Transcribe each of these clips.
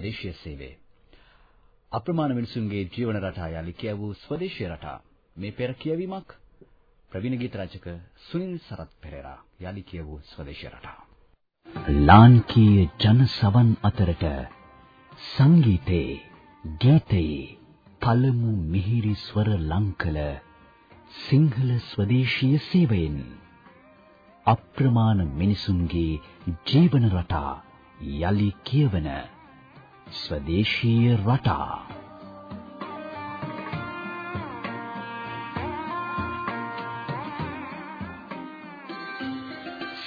ස්වදේශීය සේවය. අප්‍රමාණ මිනිසුන්ගේ ජීවන රටා යලි කියවූ ස්වදේශීය රටා මේ පෙර කියවීමක් ප්‍රවීණ ගීත රචක සුනිල් සරත් පෙරේරා යලි කියවූ ස්වදේශීය රටා. ලාංකීය ජන සවන් අතරට සංගීතේ ගීතේ පළමු මිහිරි ස්වර ලංකල සිංහල ස්වදේශීය සේවයෙන් අප්‍රමාණ මිනිසුන්ගේ ජීවන රටා යලි කියවන ස්වදේශීය රටා.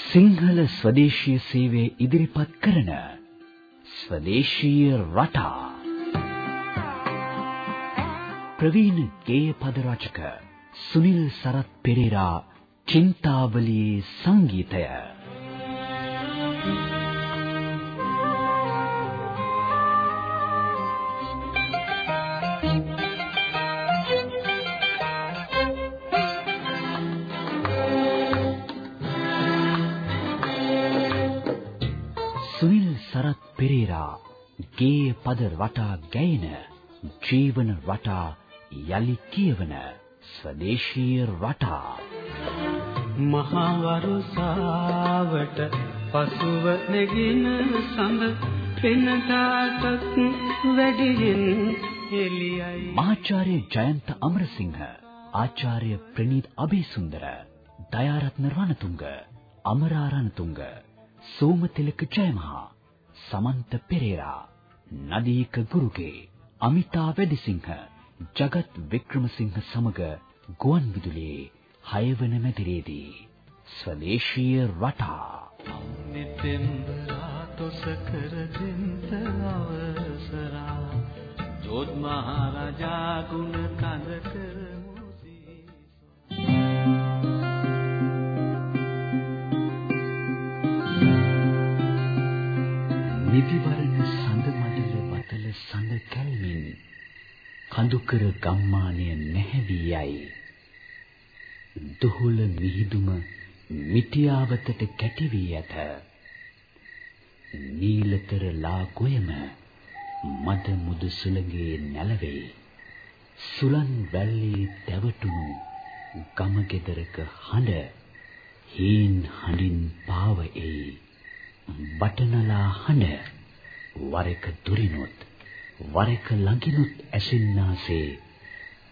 සිංහල ස්වදේශීය සේවය ඉදිරිපත් කරන ස්වදේශීය රටා. ප්‍රවීණ ගේය පද රචක සුනිල් සරත් පෙරේරා චින්තාවලියේ සංගීතය. සුනිල් ගේය පද රටා ගැයෙන ජීවන රටා යලි කියවන ස්වදේශීය රටා. මහා වරුසාවට පසුව නැගින සඳ පෙනටාටත් වැඩියෙන් එළියයි. මහාචාර්ය ජයන්ත අමරසිංහ ආචාර්ය ප්‍රනීත් අබේසුන්දර දයාරත්න රණතුංග අමරා රණතුංග සෝමතිලක ජයමහා සමන්ත පෙරේරා නදීක ගුරුගේ අමිතා වැඩිසිංහ ජගත් වික්‍රමසිංහ සමග ගුවන් විදුලියේ හයවන මැදිරියේදී ස්වදේශීය රටා. නිතෙන්දරා තොසකර දෙන්ත අවසරා ජෝත් මහරජා ගුණ කඳ කරමු නිදිවරණ කඳුකර ගම්මානය නැහැවි යයි දුහුල මිහිදුම මිටියාවතට කැටි වී ඇත. නීලතර ලා ගොයම මද මුදු සුළඟේ නැලවේ සුලන් වැල්ලේ දැවටුණු ගම ගෙදරක හඬ හීන් හඬින් පාව එයි. බටනලා හඬ වර එක දුරිනොත් වර එක ළඟිනුත් ඇසෙන්නාසේ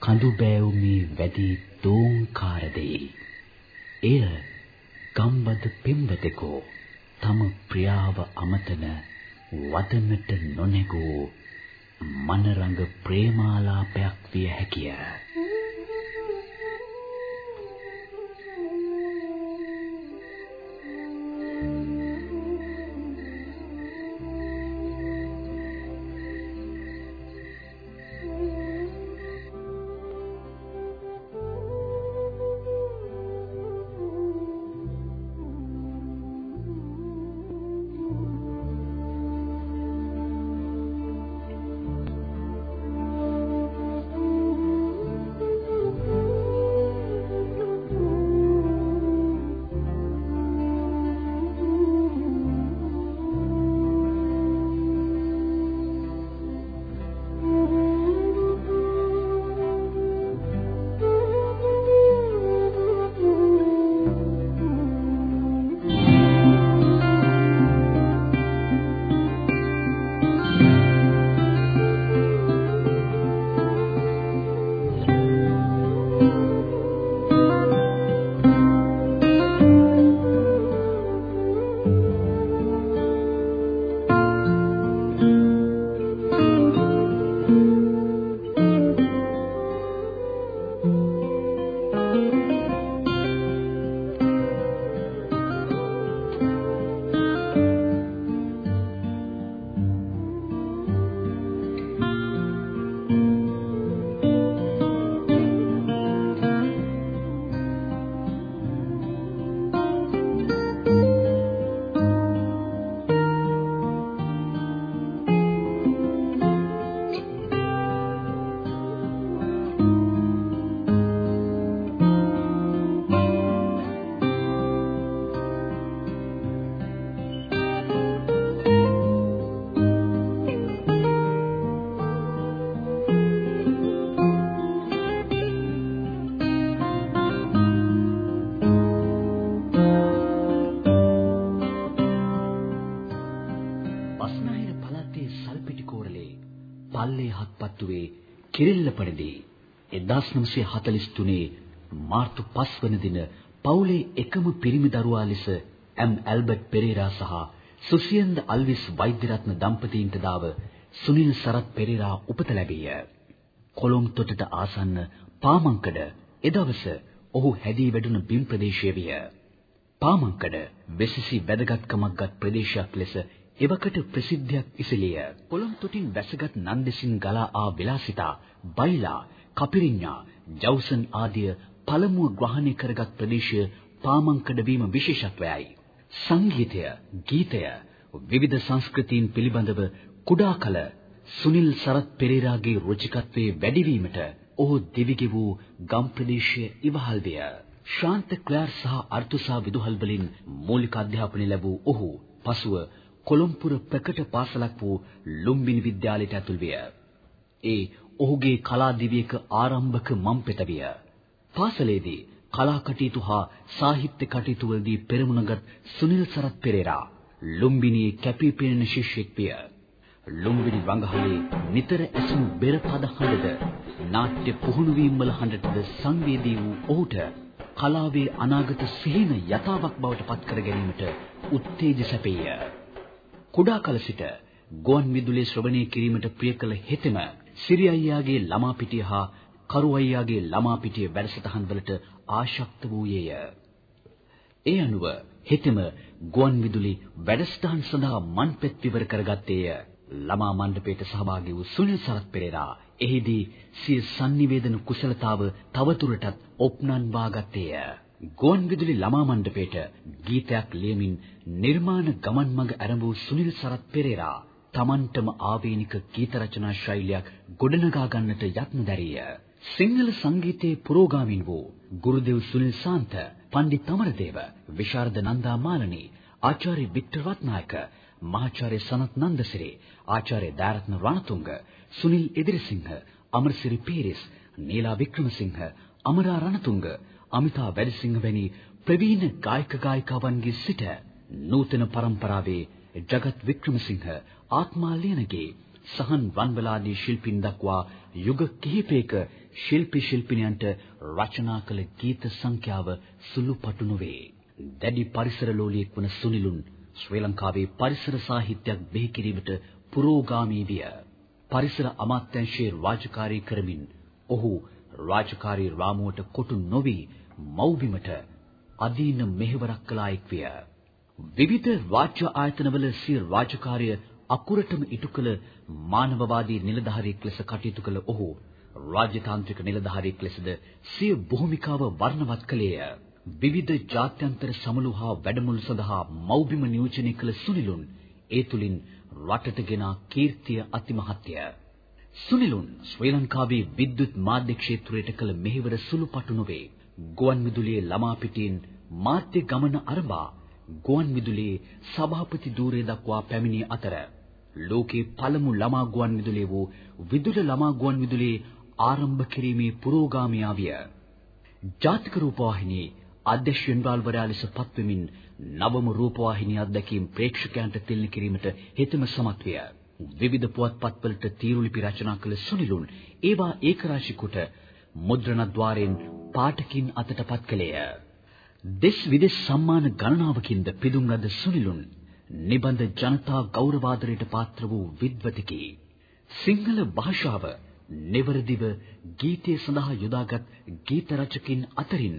කඳු බෑවුමේ වැඩි දෝංකාර දෙයි. එය ගම්බද පෙම්වතෙකෝ තම ප්‍රියාව අමතන වදනට නොනැගූ මනරංග ප්‍රේමාලාපයක් විය හැකිය. 1943 මාර්තු 5 වන දින පවුලේ එකම පිරිමි දරුවා ලෙස එම් ඇල්බර්ට් පෙරේරා සහ සුසියන්ද අල්විස් වෛද්‍යරත්න දම්පතීන්ට දාව සුනිල් සරත් පෙරේරා උපත ලැබිය. කොළොම් තොටට ආසන්න පාමංකඩ එදවස ඔහු හැදී වැඩුණ බිම් ප්‍රදේශය විය. පාමංකඩ වෙසිසි වැදගත්කමක්ගත් ප්‍රදේශයක් ලෙස එවකට ප්‍රසිද්ධියක් ඉසිලිය. කොළොම් තොටින් වැසගත් නන්දෙසින් ගලා ආ විලාසිතා, බයිලා, කපිරිඤ්ඤා, ජවුසන් ආදිය පළමුව ග්‍රහණය කරගත් ප්‍රදේශය පාමංකඩ වීම විශේෂත්වයයි. සංගීතය, ගීතය, විවිධ සංස්කෘතීන් පිළිබඳව කුඩා කල සුනිල් සරත් පෙරේරාගේ රුචිකත්වයේ වැඩිවීමට ඔහු දිවිගෙවූ ගම් ප්‍රදේශය ඉවහල් විය. ශාන්ත ක්ලෑර් සහ අර්තුසා විදුහල් වලින් මූලික අධ්‍යාපනය ලැබූ ඔහු පසුව කොළඹපුර ප්‍රකට පාසලක් වූ ලුම්බිනි විද්‍යාලයට ඇතුල් විය. ඒ ඔහුගේ කලා දිවියක ආරම්භක මම්පෙත විය. පාසලේදී කලා කටයුතු හා සාහිත්‍ය කටයුතු වලදී පෙරමුණගත් සුනිල් සරත් පෙරේරා ලුම්බිනියේ කැපී පෙනෙන ශිෂ්‍යෙක් විය. ලුම්බිනි වංගහලේ නිතර ඇසුණු බෙර පද හඬද නාට්‍ය පුහුණු වීම වල හඬටද සංවේදී වූ ඔහුට කලාවේ අනාගත සිහින යථාවක් බවට පත් කර ගැනීමට උත්තේජ සැපේය. කුඩා කල සිට ගුවන් විදුලිය ශ්‍රවණය කිරීමට ප්‍රිය කළ හෙතෙම සිරි අයියාගේ ළමා පිටිය හා කරු අයියාගේ ළමා පිටිය වැඩසටහන් වලට ආශක්ත වූයේය. ඒ අනුව හෙතෙම ගුවන් විදුලි වැඩසටහන් සඳහා මන්පෙත් විවර කරගත්තේය. ළමා මණ්ඩපයට සහභාගී වූ සුනිල් සරත් පෙරේරා එහිදී සිය sannivedana කුසලතාව තවදුරටත් ඔප්නන්වා ගත්තේය. ගුවන් විදුලි ළමා මණ්ඩපයට ගීතයක් ලියමින් නිර්මාණ ගමන් මඟ ආරම්භ වූ සුනිල් සරත් පෙරේරා තමන්ටම ආවේනික ගීත රචනා ශෛලියක් ගොඩනගා ගන්නට යත්න දැරිය. සිංහල සංගීතයේ පුරෝගාමින් වූ ගුරුදෙව් සුනිල් සාන්ත, පණ්ඩිත් අමරදේව, විශාරද නන්දා මාලනී, ආචාර්ය වික්ටර් රත්නායක, මහාචාර්ය සනත් නන්දසිරි, ආචාර්ය දාරත්න රණතුංග, සුනිල් එදිරිසිංහ, අමරසිරි පීරිස්, නීලා වික්‍රමසිංහ, අමරා රණතුංග, අමිතා වැඩිසිංහ වැනි ප්‍රවීණ ගායක ගායිකාවන්ගේ සිට නූතන පරම්පරාවේ ජගත් වික්‍රමසිංහ, ආත්මා ලියනගේ සහන් වන්වලාදී ශිල්පින් දක්වා යුග කිහිපයක ශිල්පී ශිල්පිනියන්ට රචනා කළ ගීත සංඛ්‍යාව සුළුපටු නොවේ. දැඩි පරිසර ලෝලියෙක් වන සුනිලුන් ශ්‍රී ලංකාවේ පරිසර සාහිත්‍යයක් බිහි කිරීමට පුරෝගාමී විය. පරිසර අමාත්‍යාංශයේ රාජකාරී කරමින් ඔහු රාජකාරී රාමුවට කොටු නොවි මව්බිමට අදීන මෙහෙවරක් කළා එක් විය. විවිධ රාජ්‍ය ආයතනවල සිය රාජකාරිය අකුරටම ඉටු කළ මානවවාදී නිලධාරියෙක් ලෙස කටයුතු කළ ඔහු රාජ්‍යතාන්ත්‍රික නිලධාරියෙක් ලෙසද සිය භූමිකාව වර්ණවත් කළේය. විවිධ ජාත්‍යන්තර සමුළු හා වැඩමුළු සඳහා මව්බිම නියෝජනය කළ සුනිලුන් ඒ තුලින් රටට ගෙන කීර්තිය අතිමහත්ය. සුනිලුන් ශ්‍රී ලංකාවේ විද්‍යුත් මාධ්‍ය ක්ෂේත්‍රයට කළ මෙහෙවර සුළුපටු නොවේ. ගුවන් විදුලියේ ළමා පිටින් මාධ්‍ය ගමන අරඹා ගුවන් විදුලියේ සභාපති ධූරය දක්වා පැමිණි අතර ලෝකේ පළමු ළමා ගුවන් විදුලිය වූ විදුල ළමා ගුවන් විදුලියේ ආරම්භ කිරීමේ පුරෝගාමියා විය. ජාතික රූපවාහිනියේ අධ්‍යක්ෂ ජෙනරාල්වරයා ලෙස පත්වෙමින් නවම රූපවාහිනී අධ්‍යක්ීම් ප්‍රේක්ෂකයන්ට තිළින කිරීමට හෙතෙම සමත් විය. විවිධ පුවත්පත්වලට තීරුලිපි රචනා කළ සුනිලුන් ඒවා ඒකරාශී කොට මුද්‍රණද්්වාරයෙන් පාඨකින් අතටපත් කළේය. දෙස් විදෙස් සම්මාන ගණනාවකින්ද පිදුම් ලද සුනිලුන් නිබඳ ජනතා ගෞරවාදරයට පාත්‍ර වූ විද්වතකි. සිංහල භාෂාව නිවරදිව ගීතය සඳහා යොදාගත් ගීත රචකින් අතරින්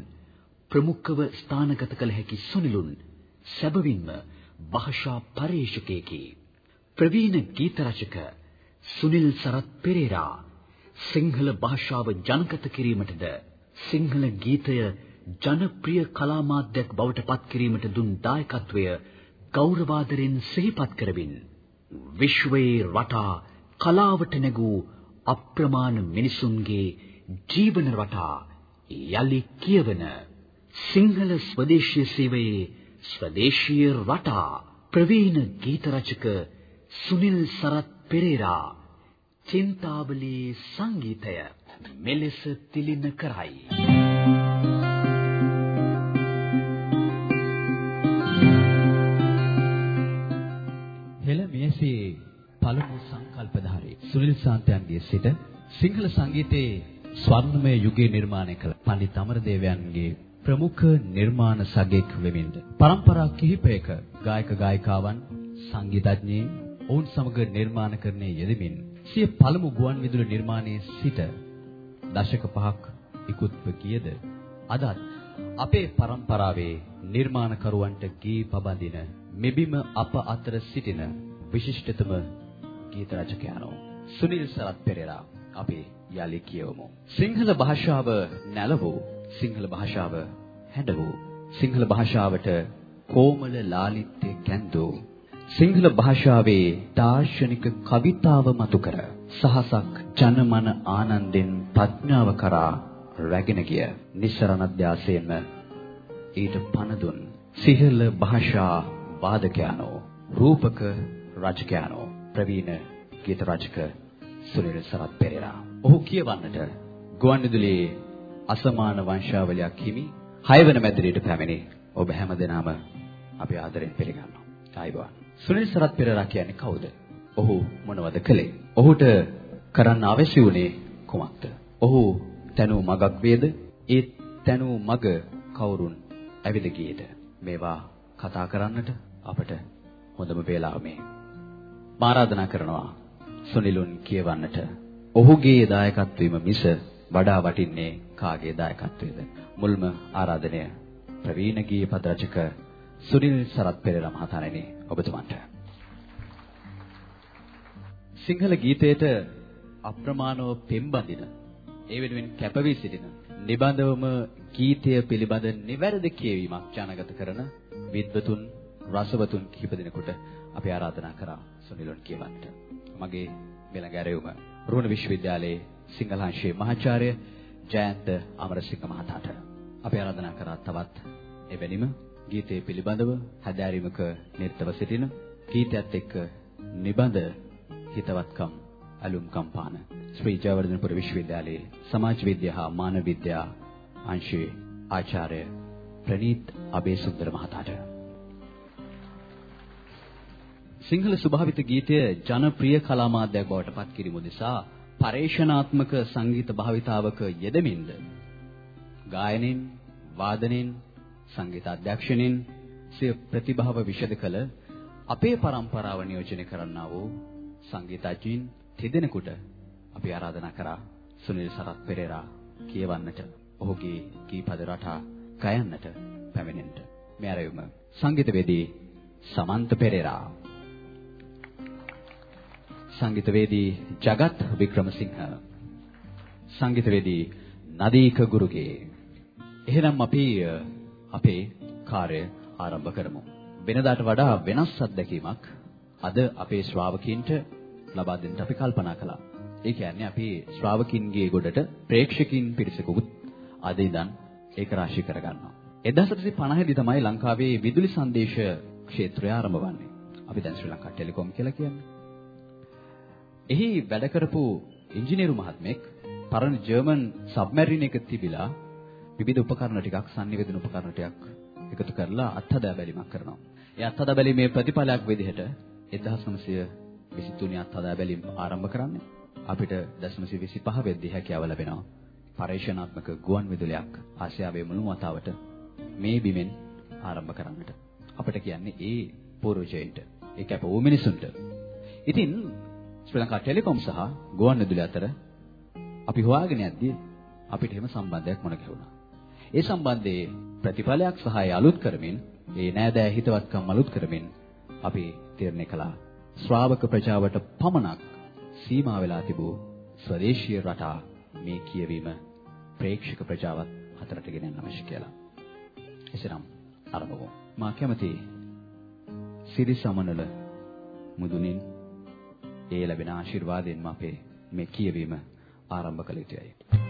ප්‍රමුඛව ස්ථානගත කළ හැකි සුනිලුන් සැබවින්ම භාෂා පරිශකේකි. ප්‍රවීණ ගීත රචක සුනිල් සරත් පෙරේරා සිංහල භාෂාව ජනගත කිරීමටද සිංහල ගීතය ජනප්‍රිය කලා මාධ්‍යයක් බවට පත් කිරීමට දුන් දායකත්වය ගෞරවාදරෙන් සිහිපත් කරමින් විශ්වයේ රටා කලාවට නැගූ අප්‍රමාණ මිනිසුන්ගේ ජීවන රටා යලි කියවන සිංහල ස්වදේශීය සේවයේ ස්වදේශීය රටා ප්‍රවීණ ගීත රචක සුනිල් සරත් පෙරේරා චින්තාවලී සංගීතය මෙලෙස තිලින කරයි. පළමු සංකල්පධාරී සුනිල් සාන්තයන්ගේ සිට සිංහල සංගීතයේ ස්වර්ණමය යුගයේ නිර්මාණය කළ පඬිත් අමරදේවයන්ගේ ප්‍රමුඛ නිර්මාණ සගයෙක් වෙමින් පරම්පරා කිහිපයක ගායක ගායිකාවන් සංගීතඥයින් ඔවුන් සමග නිර්මාණකරණයේ යෙදෙමින් සිය පළමු ගුවන් විදුලි නිර්මාණයේ සිට දශක පහක් ඉක්ුත්ව ගියද අදත් අපේ පරම්පරාවේ නිර්මාණකරුවන්ට ගී පබඳින මෙබිම අප අතර සිටින විශිෂ්ටතම ගීත රචකයාණෝ සුනිල් සරත් පෙරේරා. අපි යලි කියවමු. සිංහල භාෂාව නැලවූ සිංහල භාෂාව හැඬවූ. සිංහල භාෂාවට කොමල ලාලිත්‍ය කැන්දෝ. සිංහල භාෂාවේ දාර්ශනික කවිතාව මතු කර සහසක් ජනමන ආනන්දෙන් ප්‍රඥාව කරා රැගෙන ගිය නිස්සරණ අධ්‍යාසයෙන්ම ඊට පණ දුන් සිහල භාෂා වාදකයන්ෝ රූපක රචකයන්ෝ ප්‍රවීණ ගීත රචක සුනිල් සරත් පෙරේරා. ඔහු කියවන්නට ගුවන්විදුලියේ අසමාන වංශාවලියක් හිමි හයවන මැදිරියට පැමිණි ඔබ හැමදෙනාම අපි ආදරෙන් පිළිගන්නවා. ආයිබෝන්. සුනිල් සරත් පෙරේරා කියන්නේ කවුද? ඔහු මොනවද කළේ? ඔහුට කරන්න අවශ්‍ය වුණේ කුමක්ද? ඔහු තනූ මගක් වේද? ඒ තනූ මග කවුරුන් ඇවිද ගියේද? මේවා කතා කරන්නට අපට හොඳම වේලාව මේ. ආරාධනා කරනවා සුනිලුන් කියවන්නට. ඔහුගේ දායකත්වයම මිස වඩා වටින්නේ කාගේ දායකත්වයේද? මුල්ම ආරාධනය ප්‍රවීණ ගීය පද රචක සුනිල් සරත් පෙරේරා මහතාණෙනි ඔබතුමන්ට. සිංහල ගීතයට අප්‍රමාණව පෙම්බඳින ඒ වෙනුවෙන් කැපවී සිටින නිබඳවම ගීතය පිළිබඳ නිවැරදි කියවීමක් ජනගත කරන විද්වතුන් රසවතුන් කිහිප දෙනෙකුට අපි ආරාධනා කරා සුනිලොන් කියවන්නට. මගේ මෙලඟ ඇරයුම රුවන විශ්වවිද්‍යාලයේ සිංහලාංශයේ මහාචාර්ය ජයන්ත අමරසිංහ මහතාට අපි ආරාධනා කරා තවත් එවැනිම ගීතයේ පිළිබඳව හැදෑරීමක නිරතව සිටින ගීතයත් එක්ක නිබඳ හිතවත්කම් අලුම් කම්පාන ශ්‍රී ජයවර්ධනපුර විශ්වවිද්‍යාලයේ සමාජ විද්‍යා හා මානව විද්‍යා අංශයේ ආචාර්ය ප්‍රනීත් අබේසුන්දර මහතාට සිංහල ස්වභාවිත ගීතය ජනප්‍රිය කලා මාධ්‍යයක් බවට පත් කිරීම උදෙසා පරේක්ෂණාත්මක සංගීත භාවිතාවක යෙදමින්ද ගායනෙන් වාදනෙන් සංගීත අධ්‍යක්ෂණයෙන් සිය ප්‍රතිභාව විෂද කළ අපේ પરම්පරාව නියෝජනය කරන්නා වූ සංගීතඥයින් තිදෙනෙකුට අපි ආරාධනා කරා සුනිල් සරත් පෙරේරා කියවන්නට ඔහුගේ ගීපද රටා ගයන්නට පැමිණෙන්නට. මේ ආරයුම සංගීතවේදී සමන්ත පෙරේරා. සංගීතවේදී ජගත් වික්‍රමසිංහ සංගීතවේදී නදීක ගුරුගේ එහෙනම් අපි අපේ කාර්ය ආරම්භ කරමු වෙනදාට වඩා වෙනස් අත්දැකීමක් අද අපේ ශ්‍රාවකීන්ට ලබා දෙන්න අපි කල්පනා කළා. ඒ කියන්නේ අපි ශ්‍රාවකින්ගේ ගොඩට ප්‍රේක්ෂකින් පිරිසකුත් අද ඉඳන් ඒක රාශී කරගන්නවා. 1950 දී තමයි ලංකාවේ විදුලි සංදේශ ක්ෂේත්‍රය ආරම්භ වන්නේ. අපි දැන් ශ්‍රී ලංකා ටෙලිකොම් කියලා කියන්නේ. එහි වැඩ කරපු ඉංජිනේරු මහත්මෙක් පරණ ජර්මන් සබ්මැරින් එක තිබිලා විවිධ උපකරණ ටිකක් sannivedana උපකරණ ටිකක් එකතු කරලා අත්හදා බැලීමක් කරනවා. ඒ අත්හදා බැලීමේ ප්‍රතිඵලයක් විදිහට 1923 අත්හදා බැලීම ආරම්භ කරන්නේ. අපිට 1925 වෙද්දී හැකියාව ලැබෙනවා. පරීක්ෂණාත්මක ගුවන් විදුලියක් ආසියාවේ මුළු වතාවට මේ බිමෙන් ආරම්භ කරන්නට. අපිට කියන්නේ ඒ පූර්වජයන්ට, ඒ කැප වූ මිනිසුන්ට. ඉතින් ශ්‍රී ලංකා ටෙලිකොම් සහ ගුවන් විදුලි අතර අපි හොයාගෙන යද්දී අපිට එහෙම සම්බන්ධයක් මොන ගැහුණා. ඒ සම්බන්ධයේ ප්‍රතිඵලයක් සහ අලුත් කරමින් ඒ නෑදෑ හිතවත්කම් අලුත් කරමින් අපි තීරණය කළා ශ්‍රාවක ප්‍රජාවට පමණක් සීමා වෙලා තිබූ ස්වදේශීය රටා මේ කියවීම ප්‍රේක්ෂක ප්‍රජාවත් අතරට ගෙන යන්න අවශ්‍ය කියලා. එසේනම් ආරම්භ මා කැමති සිරි සමනල මුදුනින් ඒ ලැබෙන ආශිර්වාදයෙන්ම අපේ මේ කියවීම ආරම්භ කළ යුතුයි.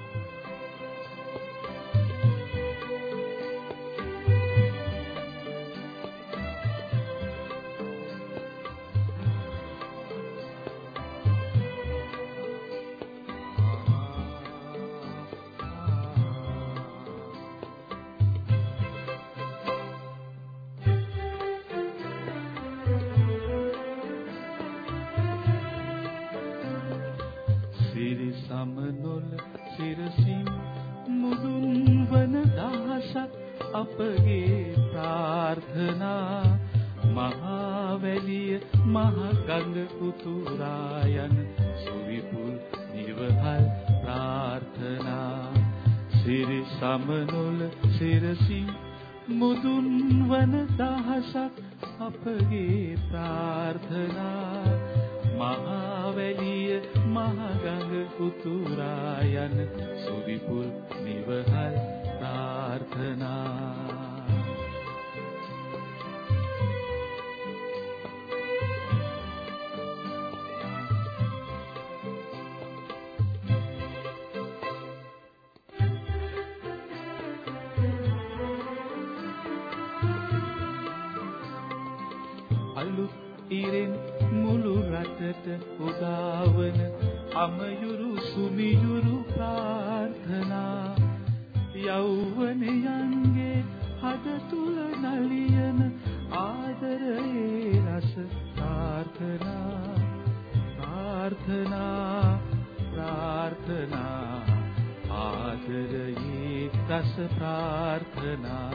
ආදරයේ රස ප්‍රාර්ථනා.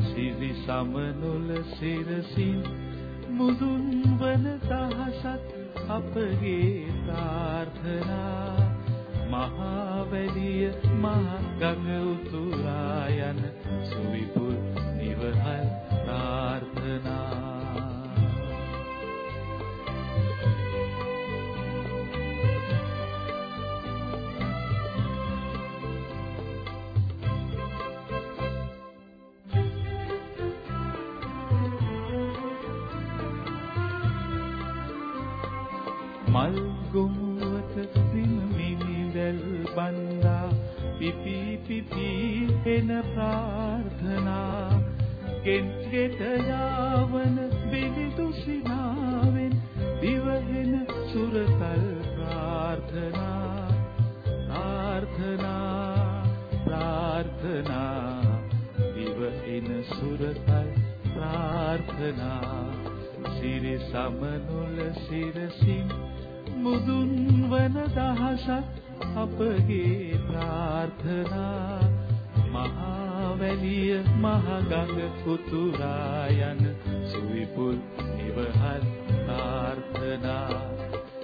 සිරි සමනොල සිරසින් මුදුන් වන දහසක් අපගේ ප්‍රාර්ථනා. මහා වැලිය මහ ගඟ උතුරා යන සුවිපුල් එන ප්‍රාර්ථනා ගෙන් ගෙට යාවන බිලිදු සිනාවෙන් දිවෙන සුරතල් ප්‍රාර්ථනා ප්‍රාර්ථනා ප්‍රාර්ථනා. දිවෙන සුරතල් ප්‍රාර්ථනා සිරි සමනුල සිරසින් මුදුන් වන දහසක් අපගේ ප්‍රාර්ථනා. මහා වැලිය මහ ගඟ උතුරා යන සුවිපුල් නිවහල් ප්‍රාර්ථනා.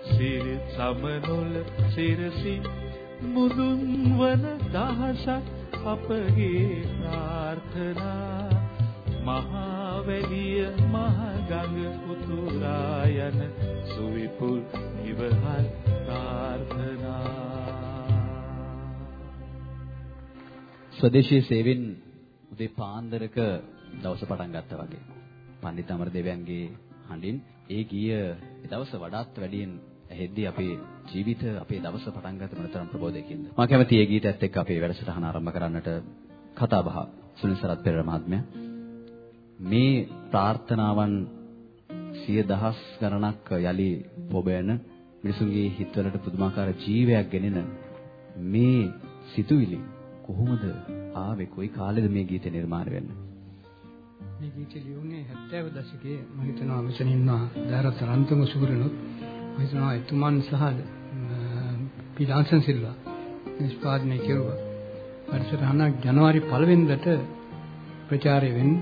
සිරි සමනුල සිරසින් මුදුන් වන දහසක් අපගේ ප්‍රාර්ථනා. මහා වැලිය මහ ගඟ උතුරා යන සුවිපුල් ඉවහල් ප්‍රාර්ථනා. ස්වදේශීය සේවෙන් උදේ පාන්දරක දවස පටන් ගත්තා වගේ. පණ්ඩිත අමරදේවයන්ගේ හඬින් ඒ ගීය ඒ දවස වඩාත් වැඩියෙන් ඇහෙද්දී අපේ ජීවිත අපේ දවස පටන් ගත මොනතරම් ප්‍රබෝධයකින්ද. මම කැමති ඒ ගීතයත් එක්ක අපේ වැඩසටහන ආරම්භ කරන්නට කතා බහ සුනිල් සරත් පෙරේරා මහත්මයා මේ ප්‍රාර්ථනාවන් සිය දහස් ගණනක් යලි පොබයන මිනිසුන්ගේ හිතවලට පුදුමාකාර ජීවයක් ගෙනෙන මේ සිතුවිලි කොහොමද ආවේ කොයි කාලෙද මේ ගීතය නිර්මාණය වෙන්නේ මේ ගීතය ලියුනේ 70 දශකයේ මම හිතනවා මෙතන ඉන්නවා දාරත් රන්තුම සුගුරුනුත් මම හිතනවා එතුමන් සහ පීඩාන්සන් සිල්වා නිෂ්පාදනය කෙරුවා වැඩසටහනක් ජනවාරි 1 වෙනිදාට ප්‍රචාරය වෙන්න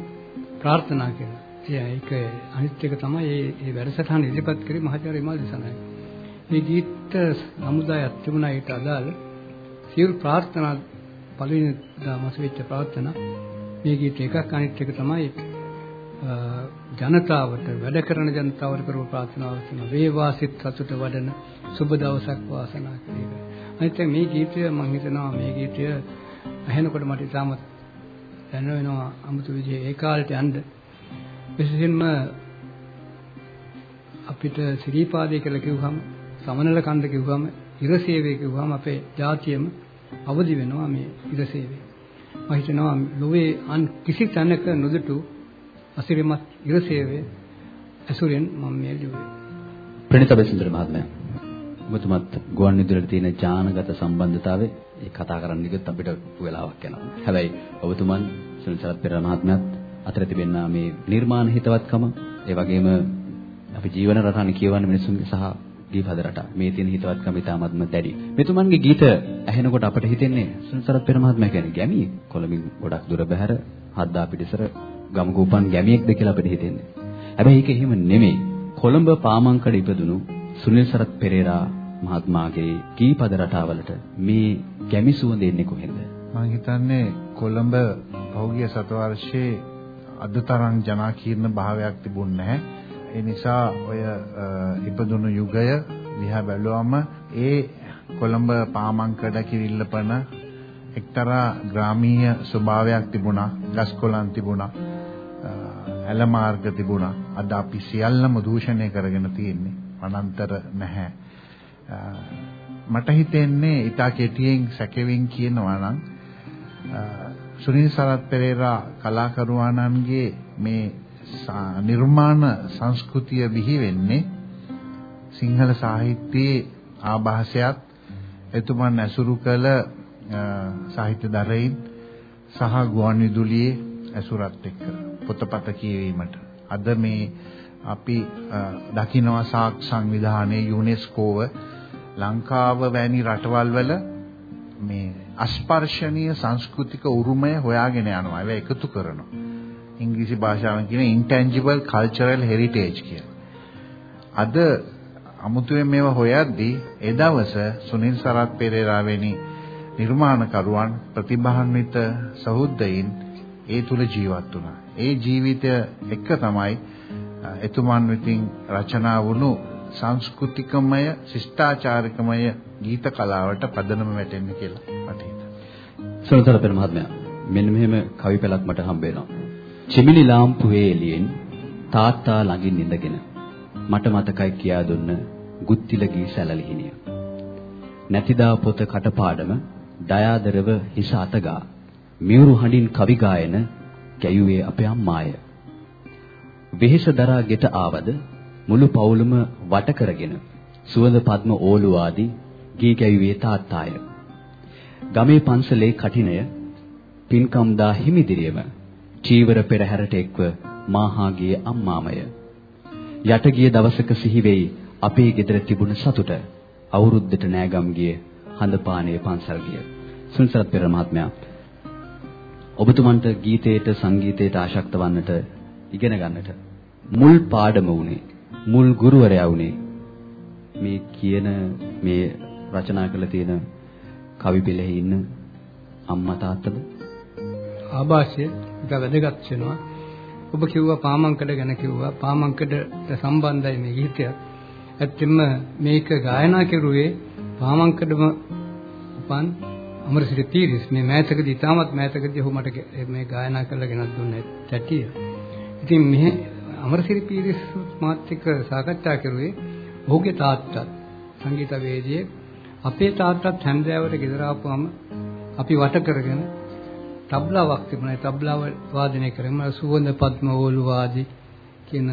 ප්‍රාර්ථනා කළා. ඒ ඒක අනිත් එක තමයි මේ මේ වැඩසටහන ඉදිරිපත් කරේ මහාචාර්ය විමල් දිසනායක. මේ ගීත සමුදායක් තිබුණා ඊට අදාළ සියලු ප්‍රාර්ථනා පළවෙනි දාමස වෙච්ච ප්‍රාර්ථනා මේ ගීත එකක් අනිත් එක තමයි ජනතාවට වැඩ කරන ජනතාවට කරපු ප්‍රාර්ථනාව තමයි වේවා සිත් සතුට වඩන සුබ දවසක් වාසනා කරේක. අනිත් මේ ගීතය මම හිතනවා මේ ගීතය ඇහෙනකොට මට ඉතාමත් දැන වෙනවා 아무තු විදිහේ ඒ කාලේට යන්න විශේෂයෙන්ම අපිට ශ්‍රීපාදේ කියලා කිව්වම සමනල කන්ද කිව්වම ඉරසේවය කිව්වම අපේ ජාතියම අවදි වෙනවා මේ ඉරසේවය. මම හිතනවා ලෝවේ අන් කිසි තැනක නොදුටු අසිරිමත් ඉරසේවය ඇසුරෙන් මම මේ ලියුවේ. ප්‍රණිත බෙසුන්දර මහත්මයා ඔබතුමත් ගුවන් විදුලියට තියෙන ඥානගත සම්බන්ධතාවය ඒ කතා කරන්න ගියොත් අපිට වෙලාවක් යනවා. හැබැයි ඔබතුමන් සුනිල් සරත් පෙරේරා මහත්මයාත් අතර තිබෙනා මේ නිර්මාණ හිතවත්කම ඒ වගේම අපි ජීවන රටාවනේ කියවන මිනිසුන්ගේ සහ ගීපද රට. මේ තියෙන හිතවත්කම ඉතාමත්ම දැඩි. මෙතුමන්ගේ ගීත ඇහෙනකොට අපට හිතෙන්නේ සුනිසරත් පෙරමහත්මයා කියන්නේ ගැමියෙක්. කොළඹින් ගොඩක් දුර බැහැර හද්දා පිටිසර ගමක උපන් ගැමියෙක්ද කියලා අපිට හිතෙන්නේ. හැබැයි ඒක එහෙම නෙමෙයි. කොළඹ පාමංකඩ ඉපදුණු සුනිල් සරත් පෙරේරා මහත්මයාගේ ගීපද රටාවලට මේ ගැමි සුවඳ එන්නේ කොහෙන්ද? මම හිතන්නේ කොළඹ පහුගිය සතවර්ෂයේ අද තරම් ජනාකීර්ණ භාවයක් තිබුණ නැහැ. ඒ නිසා ඔය ඉපදුණු යුගය දිහා බැලුවම ඒ කොළඹ පාමංකඩ කිරිල්ලපන එක්තරා ග්‍රාමීය ස්වභාවයක් තිබුණා. ගස් කොළන් තිබුණා. ඇල මාර්ග තිබුණා. අද අපි සියල්ලම දූෂණය කරගෙන තියෙන්නේ. වනාන්තර නැහැ. මට හිතෙන්නේ ඊට කෙටියෙන් සැකෙවින් කියනවා නම් සුනිල් සරත් පෙරේරා කලාකරුවාණන්ගේ මේ නිර්මාණ සංස්කෘතිය බිහි වෙන්නේ සිංහල සාහිත්‍යයේ ආభాසයත් එතුමන් ඇසුරු කළ සාහිත්‍ය දරයින් සහ ගුවන් විදුලියේ ඇසුරත් එක්ක පොතපත කියවීමට අද මේ අපි දකිනවා සාක් සංවිධානයේ යුනෙස්කෝව ලංකාව වැනි රටවල් වල මේ අස්පර්ශනීය සංස්කෘතික උරුමය හොයාගෙන යනවා. ඒවා එකතු කරනවා. ඉංග්‍රීසි භාෂාවෙන් කියන intangible cultural heritage කියලා. අද අමුතුවෙන් මේවා හොයද්දී ඒ දවස සුනිල් සරත් පෙරේරා වැනි නිර්මාණකරුවන් ප්‍රතිභාන්විත සහෘදයින් ඒ තුල ජීවත් වුණා. ඒ ජීවිතය එක තමයි එතුමන් විසින් රචනා වුණු සංස්කෘතිකමය ශිෂ්ටාචාරිකමය ගීත කලාවට පදනම වැටෙන්නේ කියලා මට හිතෙනවා. සුනිල් සරත් මහත්මයා මෙන්න මෙහෙම කවි පෙළක් මට හම්බ වෙනවා. චිමිනි ලාම්පුවේ එළියෙන් තාත්තා ළඟින් ඉඳගෙන මට මතකයි කියා දුන්න ගුත්තිල ගී සැලලිහිනිය. නැතිදා පොත කටපාඩම දයාදරව හිස අතගා මියුරු හඬින් කවි ගායන ගැයුවේ අපේ අම්මාය. වෙහෙස දරා ගෙට ආවද මුළු පවුලම වට කරගෙන සුවඳ පద్ම ඕලු ආදී ගී ගැයුවේ තාත්තාය. ගමේ පන්සලේ කටිනය පින්කම් දා හිමිදිරියම චීවර පෙරහැරට එක්ව මාහා ගියේ අම්මාමය. යට ගිය දවසක සිහි වෙයි අපේ ගෙදර තිබුණ සතුට. අවුරුද්දට නෑගම් ගිය හඳපානේ පන්සල් ගිය. සුනිසරත් පෙර මහත්මයා ඔබතුමන්ට ගීතයට සංගීතයට ආශක්ත වන්නට ඉගෙන ගන්නට මුල් පාඩම වුණේ මුල් ගුරුවරයා වුණේ මේ කියන මේ රචනා කළ තියෙන කවි පෙළෙහි ඉන්න අම්මා තාත්තද ආభాෂය ඒක වැදගත් වෙනවා. ඔබ කිව්වා පාමංකඩ ගැන කිව්වා. පාමංකඩට සම්බන්ධයි මේ ගීතය. ඇත්තෙම මේක ගායනා කෙරුවේ පාමංකඩම උපන් අමරසිරි තීරිස් මේ මෑතකදී තාමත් මෑතකදී ඔහු මට මේ ගායනා කරලා ගෙනත් දුන්නේ තැටිය. ඉතින් මෙහෙ අමරසිරි පීරිස් මාත් එක්ක සාකච්ඡා කරුවේ ඔහුගේ තාත්තා සංගීතවේදියෙක් අපේ තාත්තත් හැන්දෑවට ගෙදර ආපුවම අපි වට කරගෙන තබ්ලාවක් තිබුණා. ඒ තබ්ලාව වාදනය කරගෙන මම සුවඳ පద్ම ඕලු වාදී කියන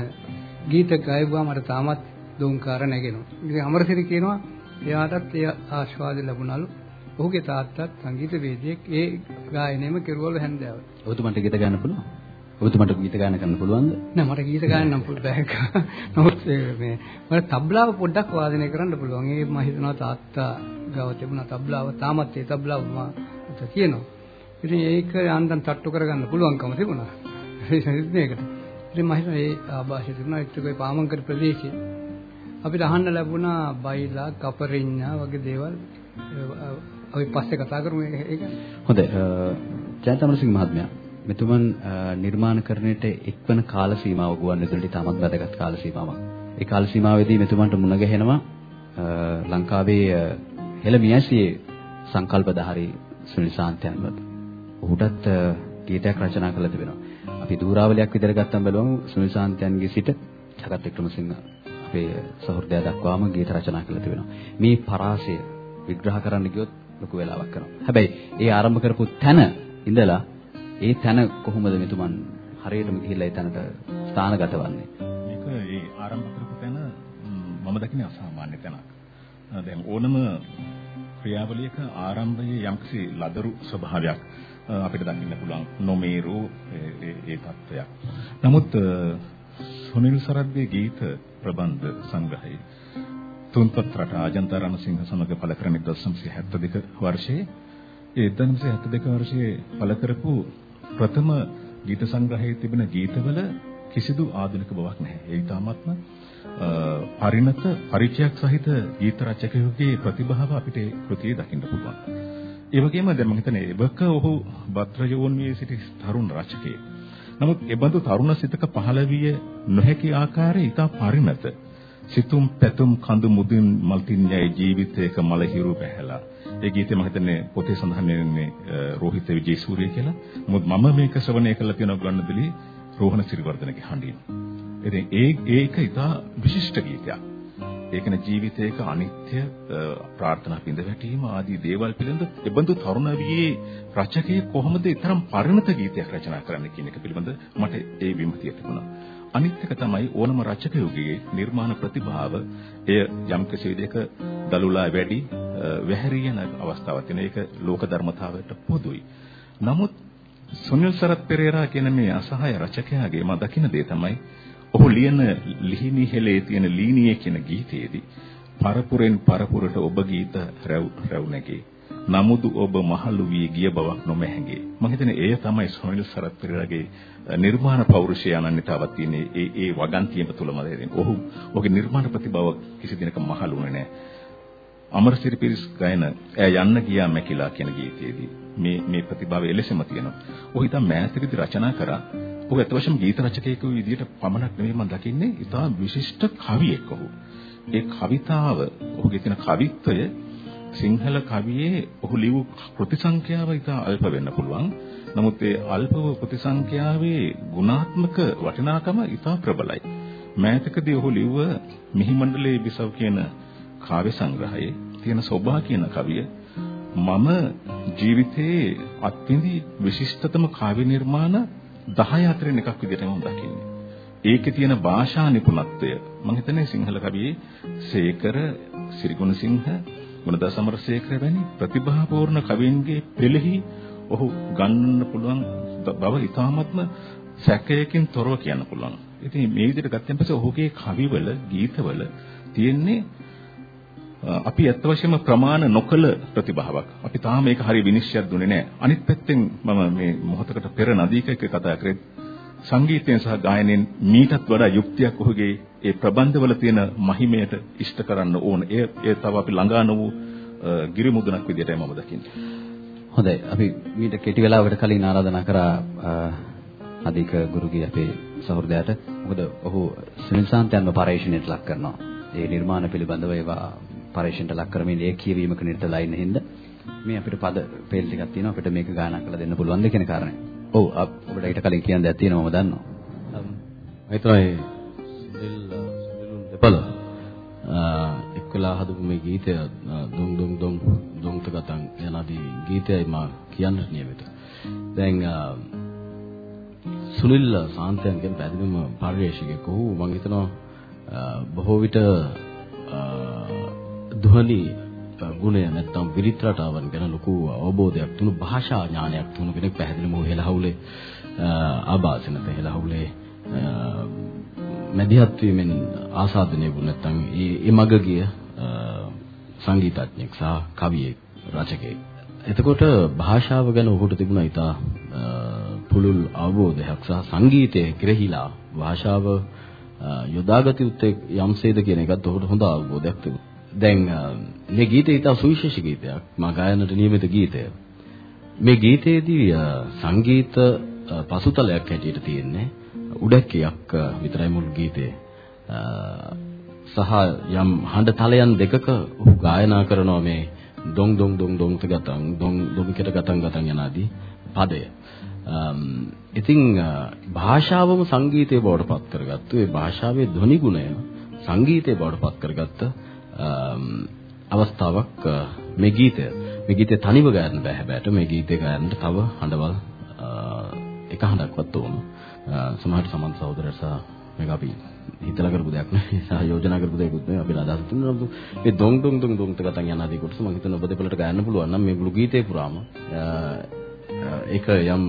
ගීත ගායුවා මට තාමත් දුම්කාර නැගෙනවා. ඉතින් අමරසිරි කියනවා එයාටත් ඒ ආස්වාද ලැබුණලු. ඔහුගේ තාත්තත් සංගීතවේදියෙක් ඒ ගායනයම කෙරුවලු හැන්දෑව. ඔබතුමන්ට ගීත ගන්න පුළුවන්? ඔබතුමන්ට ගීත ගායන කරන්න පුළුවන්ද? නෑ මට ගීත ගායන නම් බෑ. නමුත් මේ මට තබ්ලාව පොඩ්ඩක් වාදනය කරන්න පුළුවන්. ඒ මම හිතනවා තාත්තා ගාව තිබුණා තබ්ලාව. තාමත් ඒ තබ්ලාව මම කියනවා. ඉතින් ඒක යන්තම් තට්ටු කරගන්න පුළුවන්කම තිබුණා. ඒ සංගීතයකට. ඉතින් මම හිතනවා ඒ ආభాෂය තිබුණා ඒකේ පාමංකර ප්‍රදේශයේ අපිට අහන්න ලැබුණා බයිලා කපරිඤ්ඤා වගේ දේවල් අපි පස්සේ කතා කරමු ඒක. හොඳයි. ජයතමරසිංහ මහත්මයා මෙතුමන් නිර්මාණකරණයට එක්වන කාල සීමාව ගුවන් විදුලිට තාමත් වැදගත් කාල සීමාවක්. ඒ කාල සීමාවේදී මෙතුමන්ට මුණ ගැහෙනවා ලංකාවේ හෙළ මියසියේ සංකල්පධාරී සුනිල් සාන්තයන්වත්. ඔහුටත් ගීතයක් රචනා කළා තිබෙනවා. අපි දූරාවලියක් විතර ගත්තම බලමු සුනිල් සාන්තයන්ගේ සිට ජගත් වික්‍රමසිංහ අපේ සහෘදයා දක්වාම ගීත රචනා කළා තිබෙනවා. මේ පරාසය විග්‍රහ කරන්න ගියොත් ලොකු වෙලාවක් කරනවා. හැබැයි ඒ ආරම්භ කරපු තැන ඉඳලා ඒ තැන කොහොමද මෙතුමන් හරියටම ගිහිල්ලා ඒ තැනට ස්ථානගත වන්නේ? මේක ඒ ආරම්භ කරපු තැන මම දකින්නේ අසාමාන්‍ය තැනක්. දැන් ඕනම ක්‍රියාවලියක ආරම්භයේ යම්කිසි ලදරු ස්වභාවයක් අපිට දකින්න පුළුවන් නොමේරු ඒ තත්ත්වයක්. නමුත් සුනිල් සරත්ගේ ගීත ප්‍රබන්ධ සංග්‍රහයේ තුන්පත් රට ආජන්තා රණසිංහ සමග පළ කරන 1972 වර්ෂයේ ඒ 1972 වර්ෂයේ පළ කරපු ප්‍රථම ගීත සංග්‍රහයේ තිබෙන ගීතවල කිසිදු ආධුනික බවක් නැහැ. ඒ ඉතාමත්ම පරිණත පරිචයක් සහිත ගීත රචකයෙකුගේ ප්‍රතිභාව අපිට කෘතියේ දකින්න පුළුවන්. ඒ වගේම දැන් මම හිතන්නේ එවක ඔහු භද්‍රයෝන් වී සිටි තරුණ රචකයෙක්. නමුත් එබඳු තරුණ සිතක පහළ විය නොහැකි ආකාරයේ ඊට පරිණත සිතුම් පැතුම් කඳු මුදින් මල්තින්යයි ජීවිතයක මලහිරු පැහැලා. ඒ ගීතය මම හිතන්නේ පොතේ සඳහන් වෙන්නේ රෝහිත විජේසූරිය කියලා. මොකද මම මේක ශ්‍රවණය කළා තියෙනවා ගන්නදලි රෝහණ සිරිවර්ධනගේ හඬින්. ඉතින් ඒ ඒක ඉතා විශිෂ්ට ගීතයක්. ඒකන ජීවිතයක අනිත්‍ය ප්‍රාර්ථනා පිඳ වැටීම ආදී දේවල් පිළිබඳ එබඳු තරුණ වියේ රචකයෙක් කොහොමද ඊතරම් පරිණත ගීතයක් රචනා කරන්න කියන එක පිළිබඳ මට ඒ විමතිය තිබුණා. අනිත් එක තමයි ඕනම රචකයෙකුගේ නිර්මාණ ප්‍රතිභාව එය යම් කිසි විදිහක දලුලා වැඩි වැහැරී යන අවස්ථාවක් තියෙන. ඒක ලෝක ධර්මතාවයට පොදුයි. නමුත් සුනිල් සරත් පෙරේරා කියන මේ අසහාය රචකයාගේ මම දකින දේ තමයි ඔහු ලියන ලිහිණි හෙලේ තියෙන ලීනියේ කියන ගීතයේදී පරපුරෙන් පරපුරට ඔබ ගීත රැව් රැව් නැගේ. නමුදු ඔබ මහලු වී ගිය බවක් නොමැහැගේ. මම හිතන්නේ එය තමයි සොනිල් සරත් පෙරේරාගේ නිර්මාණ පෞරුෂය අනන්‍යතාවක් තියෙන ඒ ඒ වගන්තියම තුලම දෙන්නේ. ඔහු ඔහුගේ නිර්මාණ ප්‍රතිභාව කිසි දිනක මහලුනේ නැහැ. අමරසිරි පිරිස් ගයන ඈ යන්න ගියා මැකිලා කියන ගීතයේදී මේ මේ ප්‍රතිභාවය එලෙසම තියෙනවා. ඔහු හිතා මෑතකදී රචනා කරා ඔහු අත වශයෙන් ගීත රචකයෙකු විදිහට පමණක් නෙමෙයි මම දකින්නේ ඉතා විශිෂ්ට කවියෙක් ඔහු. ඒ කවිතාව ඔහුගේ තියෙන කවිත්වය සිංහල කවියේ ඔහු ලියූ කෘති සංඛ්‍යාව ඉතා අල්ප වෙන්න පුළුවන්. නමුත් ඒ අල්පව කෘති සංඛ්‍යාවේ ගුණාත්මක වටිනාකම ඉතා ප්‍රබලයි. මෑතකදී ඔහු ලිව්ව මිහිමණ්ඩලයේ බිසව කියන කාව්‍ය සංග්‍රහයේ තියෙන සෝභා කියන කවිය මම ජීවිතයේ අත්විඳි විශිෂ්ටතම කාව්‍ය නිර්මාණ 10 අතරින් එකක් විදිහට මම දකින්නේ. ඒකේ තියෙන භාෂා නිපුණත්වය මම හිතන්නේ සිංහල කවියේ සේකර සිරිගුණසිංහ ගුණදාස අමරසේකර වැනි ප්‍රතිභාපූර්ණ කවීන්ගේ පෙළෙහි ඔහු ගන්නන්න පුළුවන් බව ඉතාමත්ම සැකයකින් තොරව කියන්න පුළුවන්. ඉතින් මේ විදිහට ගත්තන් පස්සේ ඔහුගේ කවිවල ගීතවල තියෙන්නේ අපි ඇත්ත වශයෙන්ම ප්‍රමාණ නොකළ ප්‍රතිභාවක්. අපි තාම මේක හරිය විනිශ්චයක් දුන්නේ නැහැ. අනිත් පැත්තෙන් මම මේ මොහොතකට පෙර නදීක එක්ක කතා කරේ සංගීතයෙන් සහ ගායනයෙන් මීටත් වඩා යුක්තියක් ඔහුගේ ඒ ප්‍රබන්ධවල තියෙන මහිමයට ඉෂ්ට කරන්න ඕන. ඒ ඒ තව අපි ළඟා නොවූ ගිරි මුදුනක් විදියටයි මම දකින්නේ. හොඳයි. අපි මීට කෙටි වෙලාවකට කලින් ආරාධනා කරා අධික ගුරුගේ අපේ සහෘදයාට. මොකද ඔහු සුනිල් සාන්තයන්ව පරිශ්‍රණයට ලක් කරනවා. ඒ නිර්මාණ පිළිබඳව ඒවා පරිශ්‍රණයට ලක් කරමින් ඒ කියවීමක නිරතලා ඉන්න හින්දා මේ අපිට පද පෙළ ටිකක් තියෙනවා අපිට මේක ගානක් කරලා දෙන්න පුළුවන්ද කියන කාරණය. ඔව් අපිට ඊට කලින් කියන්න දෙයක් තියෙනවා මම දන්නවා. මම හිතනවා සුනිල් සුනිලුන් දෙපළ එක්කලා හදපු මේ ගීතය දුම් දුම් දුම් දුම්ත ගතන් යනාදී ගීතයයි මා කියන්න නියමිත. දැන් සුනිල් සාන්තයන්ගෙන් පැහැදිලිවම පරිශ්‍රකෙක ඔහු මම හිතනවා බොහෝ විට ධ්වනි ගුණය නැත්තම් විරිත් රටාවන් ගැන ලොකු අවබෝධයක් තුණු භාෂා ඥානයක් තුණු කෙනෙක් පැහැදිලිවම හෙලහවුලේ ආభాසනත හෙලහවුලේ මැදිහත් වීමෙන් ආසාදනය වුණ නැත්තම් ඒ ඒ මග ගිය සංගීතඥයෙක් සහ කවියෙක් රචකයෙක්. එතකොට භාෂාව ගැන ඔහුට තිබුණා ඉතා පුළුල් අවබෝධයක් සහ සංගීතයේ කෙරෙහිලා භාෂාව යොදාගත යුත්තේ යම්සේද කියන එකත් ඔහුට හොඳ අවබෝධයක් තිබුණා. දැන් මේ ගීතය ඉතා සුවිශේෂී ගීතයක්. මා ගායනට නියමිත ගීතය. මේ ගීතයේදී සංගීත පසුතලයක් හැටියට තියෙන්නේ උඩැක්කියක් විතරයි මුල් ගීතේ. සහ යම් හඬ තලයන් දෙකක ඔහු ගායනා කරනවා මේ ඩොං ඩොං ඩොං ඩොං තගතං ඩොං ඩොං කෙට ගතං ගතං යනාදී පදය. ඉතින් භාෂාවම සංගීතයේ බවට පත් කරගත්තු ඒ භාෂාවේ ධ්වනි ගුණය සංගීතයේ බවට පත් කරගත්ත Um, අවස්ථාවක් uh, මේ ගීතය. මේ ගීතය තනිව ගන්න බෑ හැබැයි මේ ගීතය ගන්නට තව හඬවල් uh, එක හඬක්වත් ඕන. Uh, සමහරට සමන්ත සහෝදරයන් සහ මේක අපි හිතලා කරපු දෙයක් නෙවෙයි සහ යෝජනා කරපු දෙයක්වත් නෙවෙයි අපි අදහස් තුනක් මේ දොං දොං දොං දොං තකතන් යන ආදී කොටස මම හිතන ඔබ දෙපළට ගන්න පුළුවන් නම් මේ මුළු ගීතේ පුරාම ඒක යම්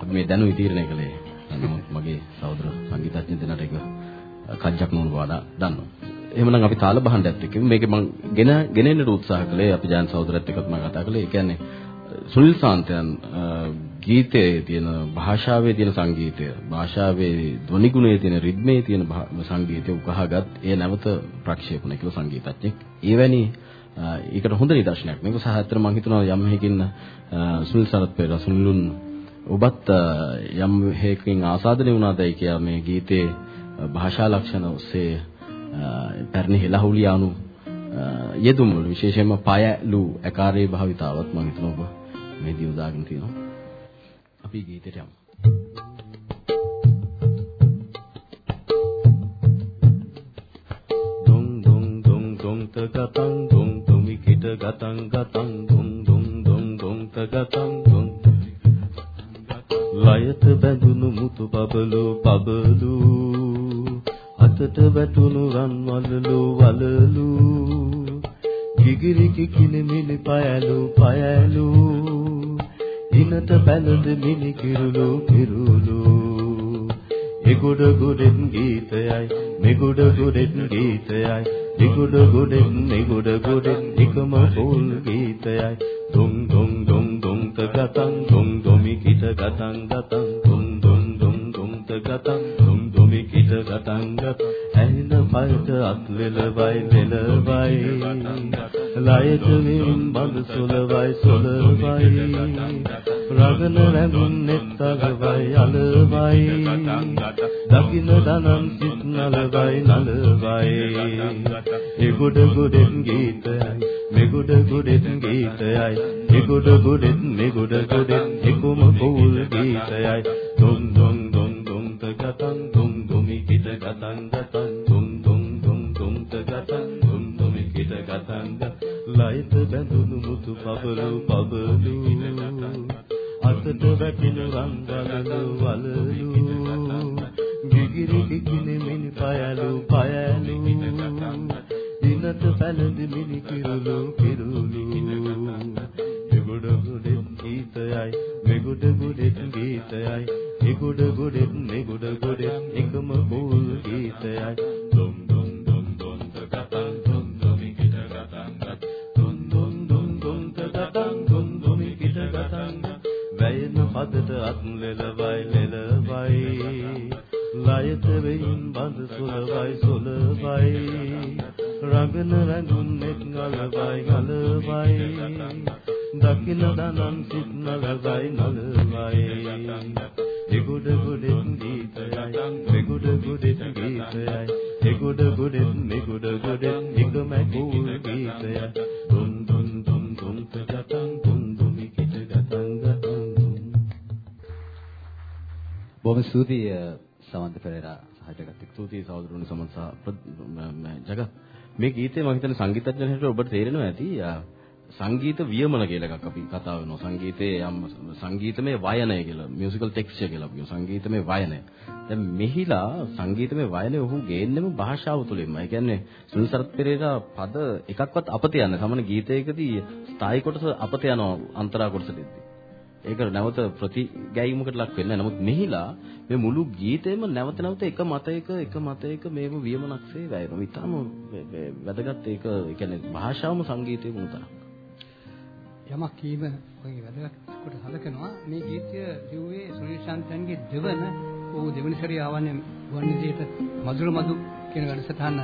අපි මේ දැනුයි තීරණය කළේ නමුත් මගේ සහෝදර සංගීතඥ දෙන්නට ඒක කජ්ජක් නොවන බව දන්නවා එහෙමනම් අපි තාල භාණ්ඩයත් එක්ක මේක මම ගෙන ගෙනෙන්න උත්සාහ කළේ අපි ජාන් සහෝදරයත් එක්කත් මම කතා කළේ. ඒ කියන්නේ සුනිල් සාන්තයන් ගීතයේ තියෙන භාෂාවේ තියෙන සංගීතය, භාෂාවේ ධ්වනි ගුණයේ තියෙන රිද්මේ තියෙන සංගීතය උකහාගත් ඒ නැවත ප්‍රක්ෂේපණය කළ සංගීතඥයෙක්. එවැනි ඒකට හොඳ නිදර්ශනයක්. මේක සහ ඇත්තට මම හිතනවා යම් හේකින් සුනිල් සරත් පෙරේරා සුනිලුන් ඔබත් යම් හේකින් ආසාදනය වුණාදයි කියලා මේ ගීතේ භාෂා ලක්ෂණ ඔස්සේ පැරණි හෙළහුලියානු යෙදුමුල් විශේෂයෙන්ම පයලු ආකාරයේ භාවිතාවත් මම හිතනවා ඔබ මේ දී උදාගෙන තියෙනවා. අපි ගීතයට යමු. dong dong dong dong tegatang dong dong kita gatang gatang dong dong dong dong tegatang dong ලයත බැඳුණු මුතු බබලු බබලු අතට වැටුණු රන් වලලු වලලු. ගිගිරි කිකිලි මිලි පයලු පයලු. දිනට බැලඳ මිනි කිරුළු කිරුළු. එගොඩ ගොඩෙන් ගීතයයි මෙගොඩ ගොඩෙන් ගීතයයි. එගොඩ ගොඩෙන් මෙගොඩ ගොඩෙන් එකම පොල් ගීතයයි. දුම් දුම් දුම් දුම් තගතං දුම් දුමි කිට ගතං ගතං දුම් දුම් දුම් දුම් තගතං දුම් දුමි කිට ගතං. ගතං ඇහින පයට අත්ලෙලවයි ලෙලවයි ලයට වින් බඳ සොලවයි සොලවයි රගන රැඳුන් නෙත්තගවයි අලවයි. දකින්න දනම් සිත් නලවයි නලවයි. එගොඩ ගොඩෙන් ගීතයයි මෙගොඩ ගොඩෙන් ගීතයයි. එගොඩ ගොඩෙන් මෙගොඩ ගොඩෙන් එකම කෝල් ගීතයයි. කිත ගතං ගතං දුම් දුම් දුම් දුම් තගතං දුම් දුමි කිත ගතං ලයිත බැඳුණු මුතු පබලු පබලු අතට වැටෙන රංගලලු වලලු ගිගිරි කිකින මිනි පයලු පයලු දිනට පැලඳ මිනි කිරුළු කිරුළු එගොඩ ගොඩෙන් ගීතයයි මෙගොඩ ගොඩෙන් ගීතයයි එගොඩ ගොඩෙන් මෙගොඩ ගොඩෙන් එකම පොල් ගීතයයි. දුම් දුම් දුම් දුම් තකතං දුම් දුමි කිට ගතං. දුම් දුම් දුම් දුම් තකතං දුම් දුමි කිට ගතං. වැයෙන පදට අත් ලෙලවයි ලෙලවයි. ලයත වෙයින් බඳ සොලවයි සොලවයි. රඟන රඟුන් නෙත් ගලවයි ගලවයි දකින දනන් සිත් නලවයි නලවයි එගොඩ ගොඩෙන් ගීතයයි මෙගොඩ ගොඩෙන් ගීතයයි එගොඩ ගොඩෙන් මෙගොඩ ගොඩෙන් එකම කූල් ගීතයයි දුම් දුම් දුම් දුම් තගතං දුම් දුමි කිට ගතං ගතං බොහොම ස්තුතියි සමන්ත පෙරේරා සහජගත ස්තුතියි සහෝදරුනි සමන් සහ ජගත් මේ ගීතේ මම හිතන්නේ සංගීතඥයන් හැටියට ඔබට තේරෙනවා ඇති සංගීත වියමන කියලා එකක් අපි කතා වෙනවා සංගීතයේ යම් සංගීතමය වයනය කියලා මියුසිකල් ටෙක්ස්චර් කියලා අපි සංගීතමය වයනය. දැන් මෙහිලා සංගීතමය වයනය ඔහු ගේන්නෙම භාෂාව තුළින්ම. ඒ කියන්නේ සුනිල් සරත් පෙරේරා පද එකක්වත් අපත යන්නේ සමන ගීතයකදී ස්ථායි කොටස අපත යනවා අන්තරා කොටස දෙද්දී ඒක නැවත ප්‍රතිගැයීමකට ලක් වෙන්නේ නමුත් මෙහිලා මේ මුළු ගීතේම නැවත නැවත එක මතයක එක මතයක මේව වියමනක්සේ වැයෙනවා. ඊටම වැදගත් ඒක. ඒ කියන්නේ භාෂාවම සංගීතයේ වුණතරක්. යමක් කීම වගේ වැදගත් කොට හලකනවා මේ ගීතය ජීවේ සුනිල් ශාන්තයන්ගේ දෙවන ඔහු දෙවනි සැරේ ආවන්නේ වන්නදේට මధుර මధు කියන වැඩසටහන.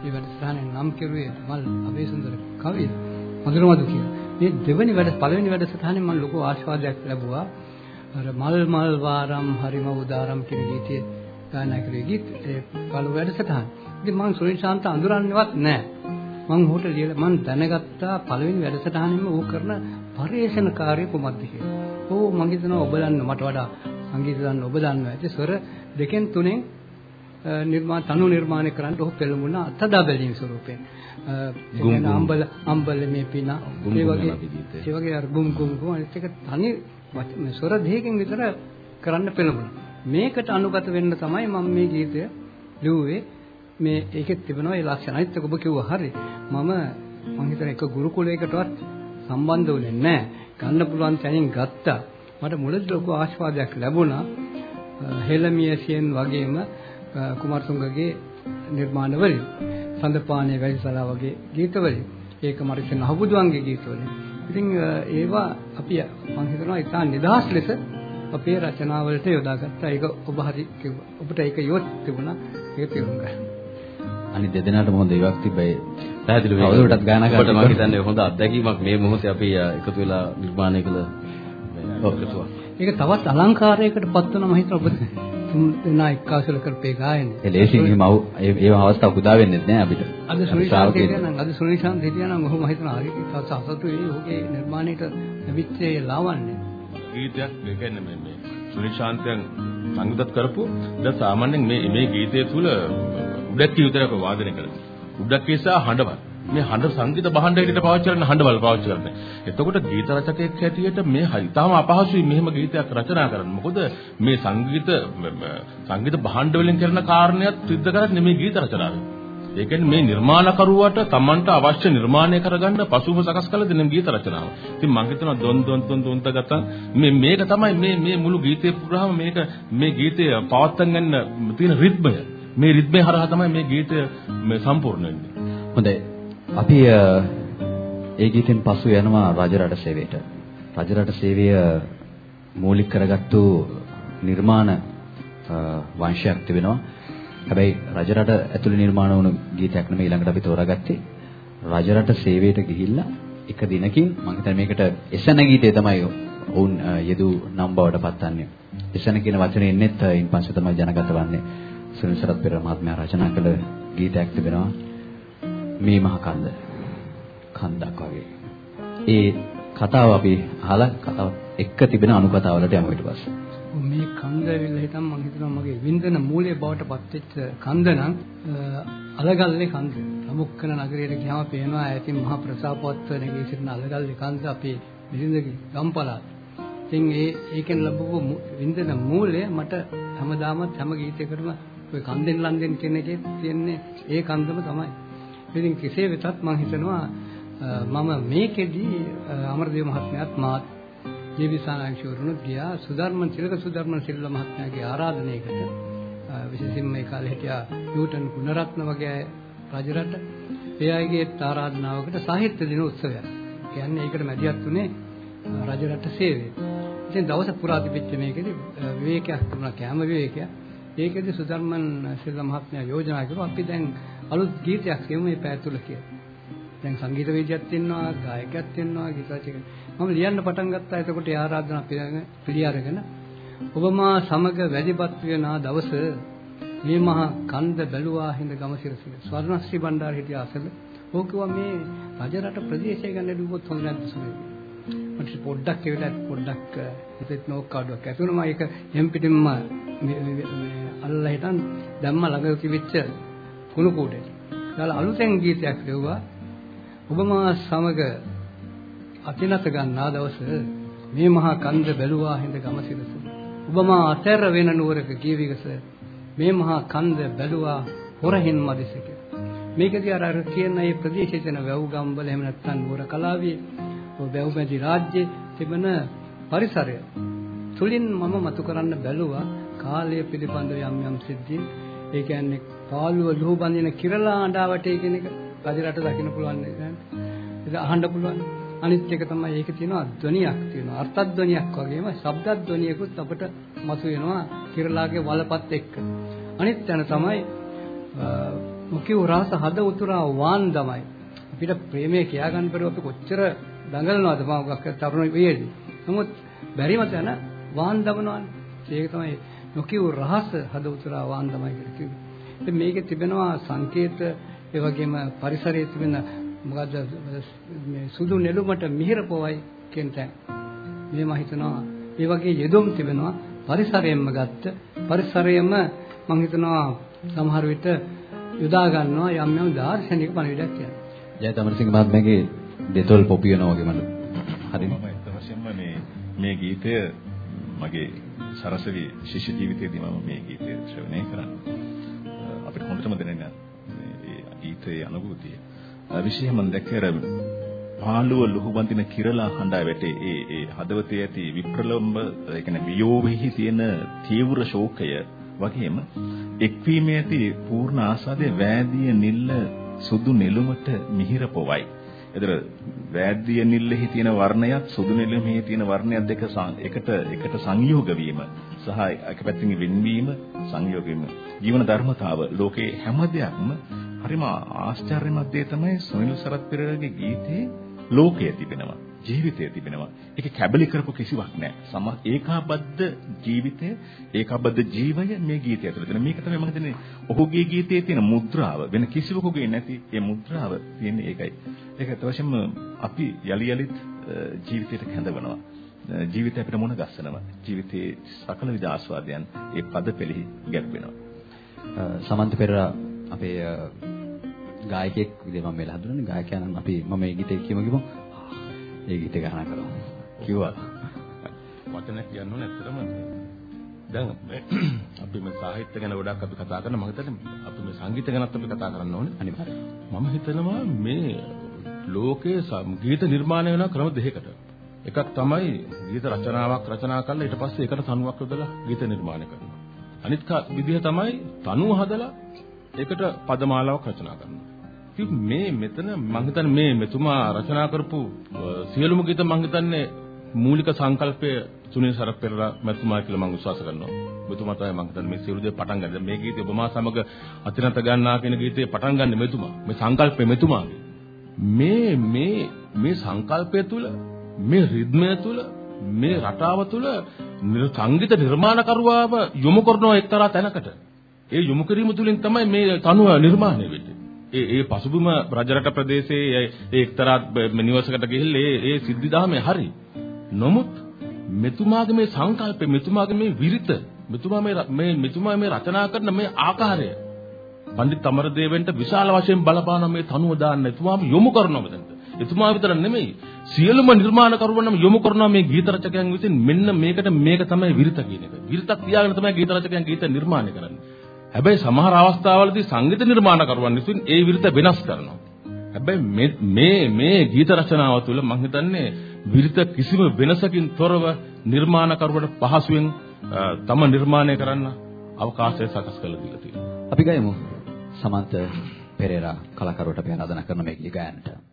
මේ වැඩසටහනේ නම් කෙරුවේ මල් අබේසුන්දර කවිය මధుර මధు කියන මේ දෙවනි වැඩ පළවෙනි වැඩසටහනේ මම ලොකු ආශාවක් ලැබුවා. අර මල් මල් වාරම් හරිම උදාරම් කියන ගීතයේ ගායනා කරේ ගීත. ඒ පළවෙනි වැඩසටහන. ඉතින් මම සුනිල් ශාන්ත අඳුරන්නේවත් නැහැ. මම ඔහුට මම දැනගත්තා පළවෙනි වැඩසටහනින්ම ඌ කරන පරිේශන කාර්ය කොහොමද කියලා. ඕ මම හිතනවා ඔබ දන්න මට වඩා සංගීත දන්න ඔබ දන්නවා. ඒ ස්වර දෙකෙන් තුනෙන් නිර්මාණ තනු නිර්මාණය කරන්න ඔහු පෙළඹුණා අතදා බැලීම් ස්වරූපයෙන්. අම්බල අම්බල මේ පින ඒ වගේ ඒ වගේ අර ගුම් ගුම් ගුම් අනිත් එක තනි ස්වර දෙකකින් විතර කරන්න පෙළඹුණා. මේකට අනුගත වෙන්න තමයි මම මේ ගීතය ලිව්වේ. මේ ඒකෙත් තිබෙනවා ඒ ලක්ෂණ. අනිත් ඔබ කිව්වා හරි. මම මම හිතන එක ගුරුකුලයකටවත් සම්බන්ධ වෙන්නේ නැහැ. ගන්න පුළුවන් තැනින් ගත්තා. මට මුලදී ලොකු ආශාදයක් ලැබුණා. හෙළමියසියන් වගේම කුමාරතුංගගේ නිර්මාණවලින්. සඳපානේ වැලිසලා වගේ ගීතවලින් ඒක මරිසන් අහුබුදුන්ගේ ගීතවලින් ඉතින් ඒවා අපි මම හිතනවා ඉතා නිදහස් ලෙස අපේ රචනාවලට යොදාගත්තා. ඒක ඔබ හරි කිව්වා. ඔබට ඒක යොත් තිබුණා. ඒක තේරුම් ගන්න. අනිත් දෙදෙනාට මොහොත ඒවක් තිබ්බයි. පැහැදිලිව අවුලටත් ගාන ගන්න මම හිතන්නේ හොඳ අත්දැකීමක් මේ මොහොතේ අපි එකතු වෙලා නිර්මාණය කළ. ඒක තවත් අලංකාරයකට පත් වෙනවා මම හිතනවා ඔබ තුන් දෙනා එක්කාසල කරපේ ගායනේ. ඒ ලේසින් එහෙම ඒ ඒ අවස්ථාවක් උදා වෙන්නේ නැහැ අපිට. අද සුනිශාන්ත හිටියා නම් අද සුනිශාන්ත හිටියා නම් ඔහොම හිතනවා හරි තවත් අසතුටුයි ඔහුගේ නිර්මාණයට ලැබිච්ච ලාවන්‍ය. ගීතයක් ඒ කියන්නේ මේ මේ සුනිශාන්තයන් සංගීතත් කරපු ද සාමාන්‍යයෙන් මේ මේ ගීතය තුල උඩක් විතරක් වාදනය කරනවා. උඩක් නිසා හඬවත්. මේ හඬ සංගීත භාණ්ඩ හැටියට පාවිච්චි කරන හඬවල් පාවිච්චි කරන්නේ. එතකොට ගීත රචකයෙක් හැටියට මේ හිතාම අපහසුයි මෙහෙම ගීතයක් රචනා කරන්න. මොකද මේ සංගීත සංගීත භාණ්ඩ වලින් කරන කාරණයක් සිද්ධ කරන්නේ නෙමෙයි ගීත රචනාවෙන්. ඒ කියන්නේ මේ නිර්මාණකරුවාට Tamanට අවශ්‍ය නිර්මාණය කරගන්න පසුබිම සකස් කළ දෙන ගීත රචනාව. ඉතින් මම හිතනවා දොන් දොන් දොන් දොන්ත ගත්තා මේ මේක තමයි මේ මේ මුළු ගීතේ පුරාම මේක මේ ගීතය පවත්වන්න ගන්න තියෙන රිද්මය. මේ රිද්මය හරහා තමයි මේ ගීතය මේ සම්පූර්ණ වෙන්නේ. හොඳයි. අපි ඒ ගීතෙන් පසු යනවා රජරට සේවයට. රජරට සේවය මූලික කරගත්තු නිර්මාණ වංශයක් තිබෙනවා. හැබැයි රජරට ඇතුළේ නිර්මාණ වුණු ගීතයක් නෙමෙයි ඊළඟට අපි තෝරාගත්තේ. රජරට සේවයට ගිහිල්ලා එක දිනකින් මම හිතන්නේ මේකට එසන ගීතය තමයි ඔවුන් යෙදු නම් බවට පත්වන්නේ. එසන කියන වචනේ එන්නේත් ඉන් පස්සේ තමයි ජනගත වන්නේ. සුනිල් සරත් පෙරේරා මහත්මයා රචනා කළ ගීතයක් තිබෙනවා. මේ මහ කන්ද කන්දක් වගේ. ඒ කතාව අපි අහලා කතාව එක්ක තිබෙන අනුකතාවලට යමු ඊට පස්සේ. මේ කන්ද ඇවිල්ලා හිටන් මම හිතනවා මගේ වින්දන මූලයේ බවට පත්වෙච්ච කන්ද නම් අලගල්ලේ කන්ද. සමුක්කන නගරයට ගියාම පේනවා ඇතින් මහ ප්‍රසාපවත් නැගී සිටින අලගල්ලේ කන්ද අපේ මිලින්දගේ ගම්පලාත්. ඉතින් ඒ ඒකෙන් ලැබපු වින්දන මූලය මට හැමදාමත් හැම ගීතයකටම ඔය කන්දෙන් ලන්දෙන් කියන එකේ තියෙන්නේ ඒ කන්දම තමයි. ඉතින් කෙසේ වෙතත් මම හිතනවා මම මේකෙදි අමරදේව මහත්මයාත් මාත් ජීවිසානාංශවරුණුත් ගියා සුධර්මන් තිලක සුධර්මන් සිල්වා මහත්මයාගේ ආරාධනයකට විශේෂයෙන්ම ඒ කාලේ හිටියා නිව්ටන් ගුණරත්න වගේ රජරට ඒ අයගේ ආරාධනාවකට සාහිත්‍ය දින උත්සවයක්. කියන්නේ ඒකට මැදිහත් වුණේ රජරට සේවය. ඉතින් දවස පුරා තිබිච්ච මේකෙදි විවේකයක් තිබුණා කැම විවේකයක්. ඒකෙදි සුධර්මන් සිල්වා මහත්මයා යෝජනා කරුවා අපි දැන් අලුත් ගීතයක් කියමු මේ පැය තුල කියලා. දැන් සංගීත වේදිකයක් තියෙනවා, ගායකයෙක් තියෙනවා, ගීත රචකයෙක්. මම ලියන්න පටන් ගත්තා. එතකොට ඒ ආරාධනා පිළි අරගෙන ඔබ මා සමග වැඩිපත් වෙන දවස මේ මහා කන්ද බැලුවා හිඳ ගම සිරසිල. ස්වර්ණශ්‍රී බණ්ඩාර හිටිය අසල. ඕකවා මේ රජරට ප්‍රදේශය ගැන ලිව්වොත් හොඳ නැද්ද සුනේ? මට පොඩ්ඩක් ඒකට පොඩ්ඩක් හිතෙත් නෝකාඩුවක් ඇති වුණා. ඒක එම් පිටින්ම අල්ලලා හිටන් දැම්ම ළඟ තිබිච්ච කුණු කූඩේ. ඊළඟ අලුතෙන් ගීතයක් ලිව්වා. ඔබ මා සමග අතිනත ගන්නා දවස මේ මහා කන්ද බැලුවා හිඳ ගම සිරස. ඔබ මා අතර වෙන නුවරක කීවිගස මේ මහා කන්ද බැලුවා හොරහින් මදිසක. මේකදී අර අර කියන මේ ප්‍රදේශයේ තියෙන වැව් ගම්වල එහෙම නැත්නම් නුවර කලාවේ ඔය වැව්මැදි රාජ්‍යයේ තිබෙන පරිසරය තුලින් මම මතු කරන්න බැලුවා කාලය පිළිබඳ යම් යම් සිද්ධීන් ඒ කියන්නේ පාළුව ලුහු බඳින කිරලා අඬාවටේ කියන එක රජරට දකින්න පුළුවන් නේද? ඒක අහන්න පුළුවන්. අනිත් එක තමයි ඒකේ තියෙනවා ධ්වනියක් තියෙනවා. අර්ථධ්වනියක් වගේම ශබ්දධ්වනියකුත් අපිට මතු වෙනවා කිරලාගේ වලපත් එක්ක. අනිත් තැන තමයි මුකිය රස හද උතුරා වාන් තමයි. අපිට ප්‍රේමය කියා ගන්න බැරුව අපි කොච්චර දඟලනවද මාගක් තරුණ වියේදී. නමුත් බැරිම තැන වාන් දමනවානේ. ඒක තමයි නොකියු රහස හද උතුරා වාන් තමයි කියලා කිව්වේ. ඉතින් මේකේ තිබෙනවා සංකේත ඒ වගේම පරිසරයේ තිබෙන මොකද්ද මේ සුදු නෙළුමට මිහිර පොවයි කියන තැන. මේ මම හිතනවා ඒ වගේ යෙදුම් තිබෙනවා පරිසරයෙන්ම ගත්ත පරිසරයෙන්ම මම හිතනවා සමහර විට යොදා ගන්නවා යම් යම් දාර්ශනික පණිවිඩයක් කියන්නේ. ජයතමරසිංහ මහත්මයාගේ දෙතොල් පොපියනවා වගේ මම හරිද? මම ඇත්ත වශයෙන්ම මේ මේ ගීතය මගේ සරසවි ශිෂ්‍ය ජීවිතයේදී මම මේ ගීතය ශ්‍රවණය කරන්නේ. අපිට හොඳටම දැනෙන මේ ගීතයේ අනුභූතිය. විශේෂයෙන්ම දැක්කර පාළුව ලුහු බඳින කිරලා හඬා වැටේ ඒ ඒ හදවතේ ඇති විප්‍රලම්භ ඒ කියන්නේ වියෝවෙහි තියෙන තීව්‍ර ශෝකය වගේම එක්වීමේ ඇති පූර්ණ ආසාදයේ වෑදිය නිල්ල සුදු නෙළුමට මිහිර පොවයි. එතන වෑද්‍ය නිල්ලෙහි තියෙන වර්ණයත් සුදු නෙළුමෙහි තියෙන වර්ණයත් දෙක එකට එකට සංයෝග වීම සහ එක පැත්තකින් වෙන්වීම සංයෝග වීම. ජීවන ධර්මතාව ලෝකේ හැම දෙයක්ම හරිම ආශ්චර්යමත් දේ තමයි සුනිල් සරත් පෙරේරාගේ ගීතේ ලෝකය තිබෙනවා. ජීවිතය තිබෙනවා. ඒක කැබලි කරපු කිසිවක් නැහැ. සම ඒකාබද්ධ ජීවිතය, ඒකාබද්ධ ජීවය මේ ගීතය ඇතුළේ තියෙන. මේක තමයි මම හිතන්නේ ඔහුගේ ගීතයේ තියෙන මුද්‍රාව. වෙන කිසිවකුගේ නැති ඒ මුද්‍රාව තියෙන්නේ ඒකයි. ඒක තවශයෙන්ම අපි යලි යලිත් ජීවිතයට කැඳවනවා. ජීවිතය අපිට මුණ ගස්සනවා. ජීවිතයේ සකල විද ආස්වාදයන් ඒ පද පෙළෙහි ගැලපෙනවා. සමන්ත පෙරේරා අපේ ගායකයෙක් විදිහට මම වෙලා හඳුනන්නේ ගායකයා නම් අපි මම මේ ගීතේ කියමු කිව්වොත් ඒ ගීතේ ගාන කරමු. කිව්වා. වචනයක් කියන්න ඕනේ ඇත්තටම. දැන් අපි මේ සාහිත්‍ය ගැන ගොඩක් අපි කතා කරන මම හිතන්නේ අපි මේ සංගීත ගැනත් අපි කතා කරන්න ඕනේ. අනිවාර්යයෙන්. මම හිතනවා මේ ලෝකයේ ගීත නිර්මාණය වෙන ක්‍රම දෙකකට. එකක් තමයි ගීත රචනාවක් රචනා කරලා ඊට පස්සේ ඒකට තනුවක් යොදලා ගීත නිර්මාණය කරනවා. අනිත් විදිහ තමයි තනුව හදලා ඒකට පදමාලාවක් රචනා කරනවා. ඉතින් මේ මෙතන මම හිතන්නේ මේ මෙතුමා රචනා කරපු සියලුම ගීත මම හිතන්නේ මූලික සංකල්පය සුනිල් සරත් පෙරේරා මෙතුමා කියලා මම විශ්වාස කරනවා. මෙතුමා තමයි මම හිතන්නේ මේ සියලු දේ පටන් ගන්නේ. මේ ගීතය ඔබ මා සමග අතිනත ගන්නා කියන ගීතේ පටන් ගන්න මෙතුමා. මේ සංකල්පය මෙතුමාගේ. මේ මේ මේ සංකල්පය තුල මේ රිද්මය තුල මේ රටාව තුල සංගීත නිර්මාණකරුවාව යොමු කරන එක්තරා තැනකට. ඒ යොමු කිරීම තුලින් තමයි මේ තනුව නිර්මාණය වෙන්නේ. ඒ ඒ පසුබිම රජරට ප්‍රදේශයේ ඒ එක්තරා නිවසකට ගිහිල්ලා ඒ ඒ සිද්ධිදාමේ හරි. නමුත් මෙතුමාගේ මේ සංකල්පය මෙතුමාගේ මේ විරිත මෙතුමා මේ මේ මෙතුමා මේ රචනා කරන මේ ආකාරය පණ්ඩිත අමරදේවෙන්ට විශාල වශයෙන් බලපාන මේ තනුව දාන්න එතුමාම යොමු කරනවා මෙතනට. එතුමා විතර නෙමෙයි සියලුම නිර්මාණකරුවන්ම යොමු කරනවා මේ ගීත රචකයන් විසින් මෙන්න මේකට මේක තමයි විරිත කියන එක. විරිතක් තියාගෙන තමයි ගීත රචකයන් ගීත නිර්මාණය කරන්නේ. හැබැයි සමහර අවස්ථාවලදී සංගීත නිර්මාණකරුවන් විසින් ඒ විරුත වෙනස් කරනවා. හැබැයි මේ මේ ගීත රචනාව තුළ මම හිතන්නේ විරිත කිසිම වෙනසකින් තොරව නිර්මාණකරුවට පහසුවෙන් තම නිර්මාණය කරන්න අවකාශය සකස් කරලා දීලා තියෙනවා. අපි ගයමු සමන්ත පෙරේරා කලාකරුවට අපි ආරාධනා කරන මේ ගී ගායනට.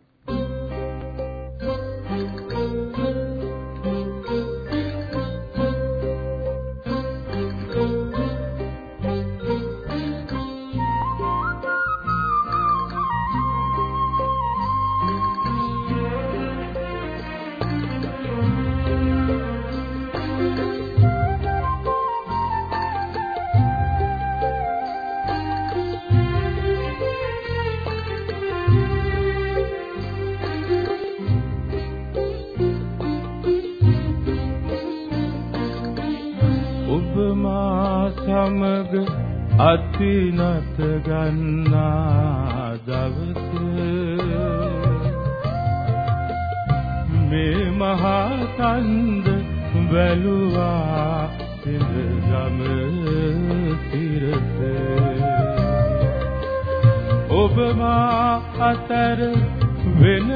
අතිනත ගන්නා දවස. මේ මහා තන්ද වැළුවා සිඳගම තිරස. ඔබ මා අතර වෙන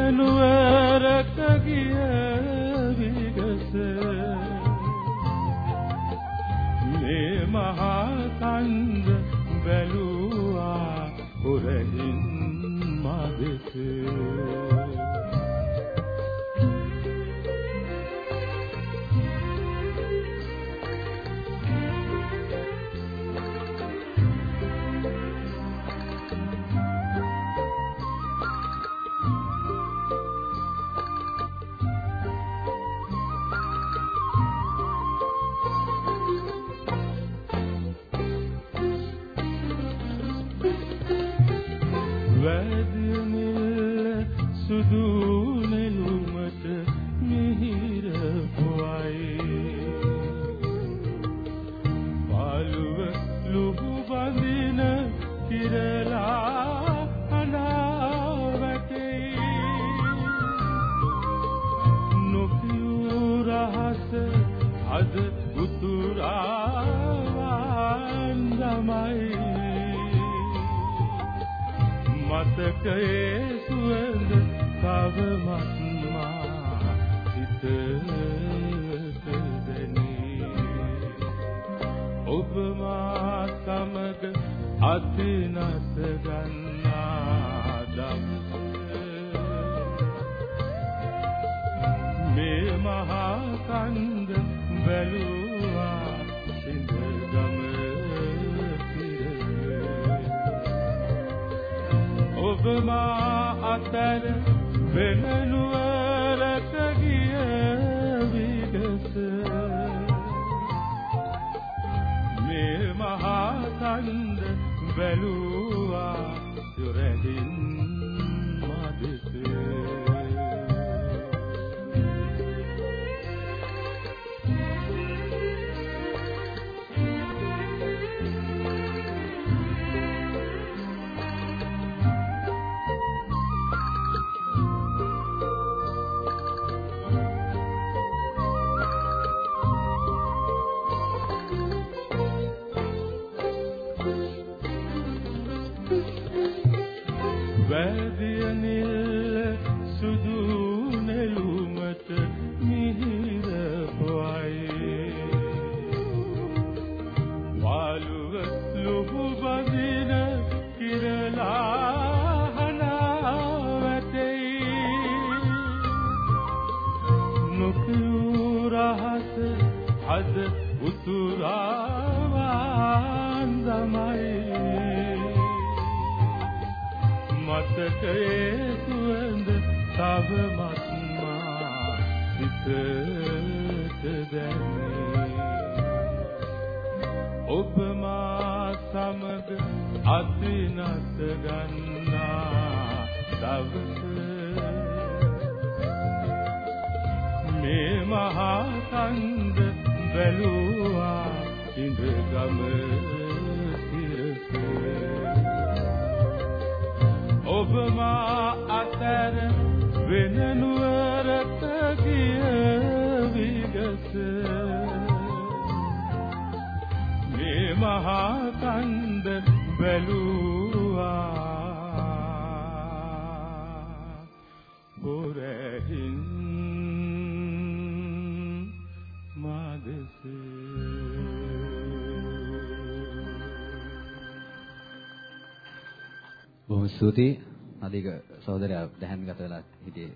ස්තුතියි. අධික සහෝදරයා දැහැන් ගත වෙලා හිටියේ.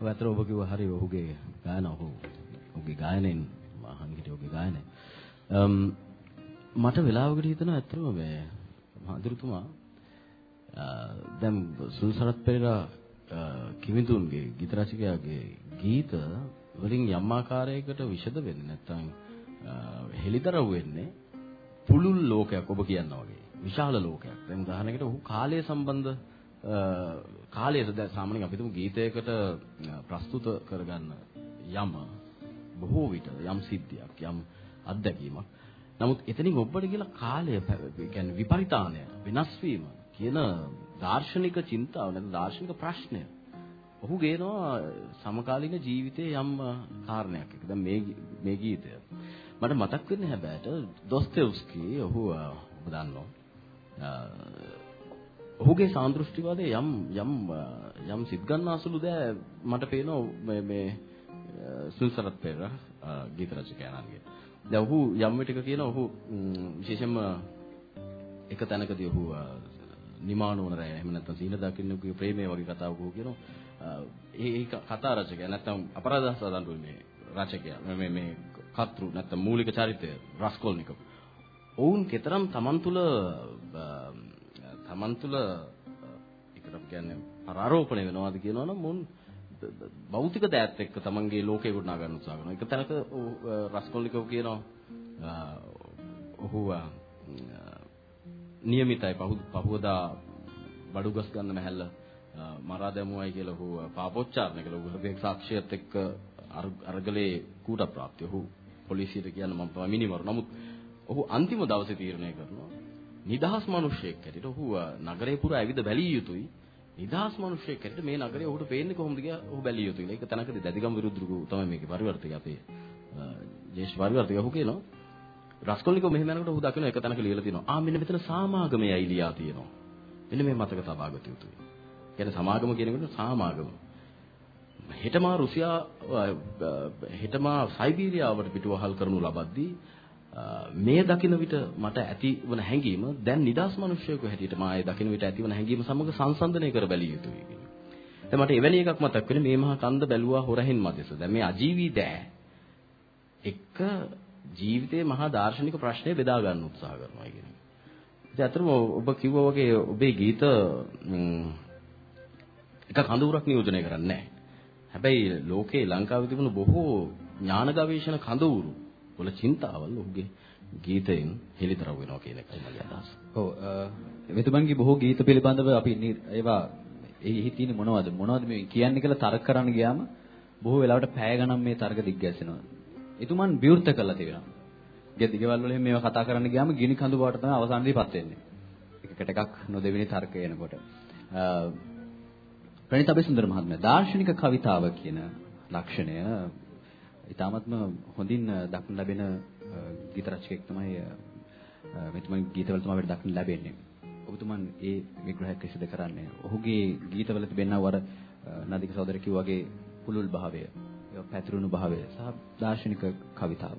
ඔය අතර ඔබ කිව්වා හරි ඔහුගේ ගායන ඔහු ඔහුගේ ගායනෙන් මහන් හිටියේ ඔහුගේ ගායනය. ම් මට වෙලාවකට හිතෙනවා ඇත්තටම මේ මහඳුරුතුමා දැන් සුල්සරත් පෙරේරා කිමිඳුන්ගේ ගීත රචකයාගේ ගීත වලින් යම් ආකාරයකට විෂද වෙන්නේ නැත්නම් හෙලිදරව් වෙන්නේ පුළුල් ලෝකයක් ඔබ කියනවා වගේ. විශාල ලෝකයක්. දැන් උදාහරණයකට ඔහු කාලය සම්බන්ධ කාලයට දැන් සාමාන්‍යයෙන් අපි තුමු ගීතයකට ප්‍රස්තුත කරගන්න යම බොහෝ විට යම් සිද්ධියක් යම් අත්දැකීමක්. නමුත් එතනින් ඔබට කියලා කාලය කියන්නේ විපරිතාණය වෙනස් වීම කියන දාර්ශනික චින්තාව නැත්නම් දාර්ශනික ප්‍රශ්නය ඔහු ගේනවා සමකාලීන ජීවිතයේ යම් කාරණයක් එක. දැන් මේ මේ ගීතය මට මතක් වෙන්නේ හැබැයිට දොස්තෙව්ස්කි ඔහු ඔබ දන්නවා ඔහුගේ සාන්දෘෂ්ටිවාදයේ යම් යම් යම් සිත් ගන්නාසුළු දෑ මට පේනවා මේ මේ සුල්සරත් පෙරේරා ගීත රචකයාණන්ගේ. දැන් ඔහු යම් විටක කියන ඔහු විශේෂයෙන්ම එක තැනකදී ඔහු නිමානෝන රැය එහෙම නැත්නම් සීන දකින්නගේ ප්‍රේමයේ වගේ කතාවක ඔහු කියනවා ඒ කතා රචකයා නැත්නම් අපරාධ සාදන්තුල් මේ රචකයා මේ මේ කතෘ නැත්නම් මූලික චරිතය රස්කොල්නිකෝ ඔවුන් කතරම් තමන් තුළ තමන් තුළ ඒකට කියන්නේ පරාරෝපණය වෙනවාද කියනවනම් මොන් භෞතික දෑත් එක්ක තමන්ගේ ලෝකය ගොඩනගා ගන්න උත්සාහ කරනවා. එක තැනක රස්කොල්නිකව කියනවා ඔහු નિયમિતයි පහුවදා බඩුගස් ගන්න මැහැල්ල මරා දැමුවයි කියලා ඔහු පාපොච්චාරණය කළා. ඔහු හදේ සාක්ෂියත් එක්ක අරගලේ කූට ප්‍රාප්තිය. ඔහු පොලිසියට කියන්න මම මිනිමරු. නමුත් ඔහු අන්තිම දවසේ තීරණය කරනවා නිදහස් මිනිසෙක් හැටියට ඔහු නගරේ පුරා ඇවිද බැලිය යුතුයි. නිදහස් මිනිසෙක් හැටියට මේ නගරේ ඔහුට පේන්නේ කොහොමද කියලා ඔහු බැලිය යුතුයි. ඒක තැනකදී දැදිගම් විරුද්ධුරු තමයි මේකේ පරිවර්තකය අපේ ජේෂ් පරිවර්තකය ඔහු කියනවා රස්කොල්නිකෝ මෙහෙම යනකොට ඔහු දකින්න එක තැනක ලියලා තියෙනවා. ආ මෙන්න මෙතන සාමාගමයි ලියා තියෙනවා. මෙන්න මේ මතක තබා ගත යුතුයි. කියන්නේ සමාගම කියනකොට සාමාගම. හෙටමා රුසියා හෙටමා සයිබීරියාවට පිටුවහල් කරනු ලබද්දී මේ දකින විට මට ඇතිවන හැඟීම දැන් නිදාස් මිනිසෙකු හැටියට මා ඒ දකින විට ඇතිවන හැඟීම සමග සංසන්දනය කර බැලිය යුතුයි. දැන් මට එවැනි එකක් මතක් වෙන්නේ මේ මහා කන්ද බැලුවා හොරහෙන් මැදස. දැන් මේ අජීවී දෑ එක ජීවිතයේ මහා දාර්ශනික ප්‍රශ්නය බෙදා ගන්න උත්සාහ කරනවා කියන එක. ඉතින් අතරම ඔබ කිව්වා වගේ ඔබේ ගීත එක කඳවුරක් නියෝජනය කරන්නේ නැහැ. හැබැයි ලෝකේ ලංකාවේ තිබුණු බොහෝ ඥාන ගවේෂණ කඳවුරු වල චින්තාවල් ඔහුගේ ගීතයෙන් හෙළිතරව් වෙනවා කියන එකයි මගේ අදහස. ඔව් මෙතුමන්ගේ බොහෝ ගීත පිළිබඳව අපි ඒවා එහි තියෙන මොනවද මොනවද මේ කියන්නේ කියලා තර්ක කරන්න ගියාම බොහෝ වෙලාවට පැය ගණන් මේ තර්ක දිග්ගැසෙනවා. එතුමන් විවෘත කරලා තිබෙනවා. ගෙදිගෙවල් වල මේවා කතා කරන්න ගියාම ගිනි කඳු බවට තමයි අවසානයේදීපත් වෙන්නේ. එකකට එකක් නොදෙවෙනි තර්ක එනකොට. ප්‍රණීත අබේසුන්දර මහත්මයා දාර්ශනික කවිතාව කියන ලක්ෂණය ඊටාත්ම හොඳින් දක්න ලැබෙන ගීත රචකයෙක් තමයි මෙතුමන් ගීතවල තමයි අපිට දක්න ලැබෙන්නේ. ඔබතුමන් ඒ විග්‍රහයක් කෙසේද කරන්නේ? ඔහුගේ ගීතවල තිබෙනා වර නදික සහෝදර කිව්වාගේ පුලුල් භාවය, පැතිරුණු භාවය සහ දාර්ශනික කවිතාව.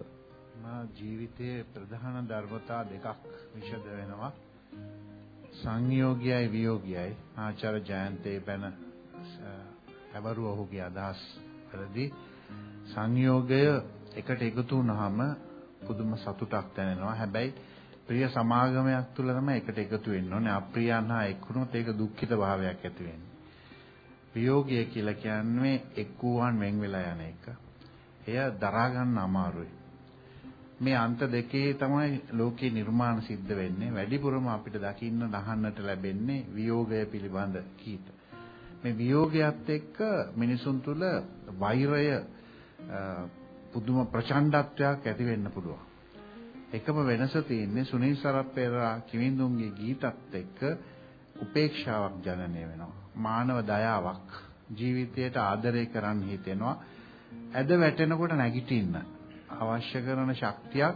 මා ජීවිතයේ ප්‍රධාන ධර්මතා දෙකක් විෂද වෙනවා. සංයෝගයයි වියෝගයයි ආචාර්ය ජයන්තේ පැන හැවරුව ඔහුගේ අදහස් වලදී සංයෝගය එකට එකතු වුනහම පුදුම සතුටක් දැනෙනවා. හැබැයි ප්‍රිය සමාගමයක් තුල තමයි එකට එකතු වෙන්න ඕනේ. අප්‍රියයන් හා එක්ුණොත් ඒක දුක්ඛිත භාවයක් ඇති වෙන්නේ. වියෝගය කියලා කියන්නේ එක්කුවන් වෙන් වෙලා යන එක. එය දරා ගන්න අමාරුයි. මේ අන්ත දෙකේ තමයි ලෝකේ නිර්මාණ සිද්ධ වෙන්නේ. වැඩිපුරම අපිට දකින්න දහන්නට ලැබෙන්නේ වියෝගය පිළිබඳ කීත. මේ වියෝගයත් එක්ක මිනිසුන් තුල වෛරය පුදුම ප්‍රචණ්ඩත්වයක් ඇති වෙන්න පුළුවන්. එකම වෙනස තියෙන්නේ සුනිල් සරත් පෙරේරා කිවිඳුන්ගේ ගීතත් එක්ක උපේක්ෂාවක් ජනනය වෙනවා. මානව දයාවක් ජීවිතයට ආදරය කරන්න හිතෙනවා. ඇද වැටෙනකොට නැගිටින්න අවශ්‍ය කරන ශක්තියක්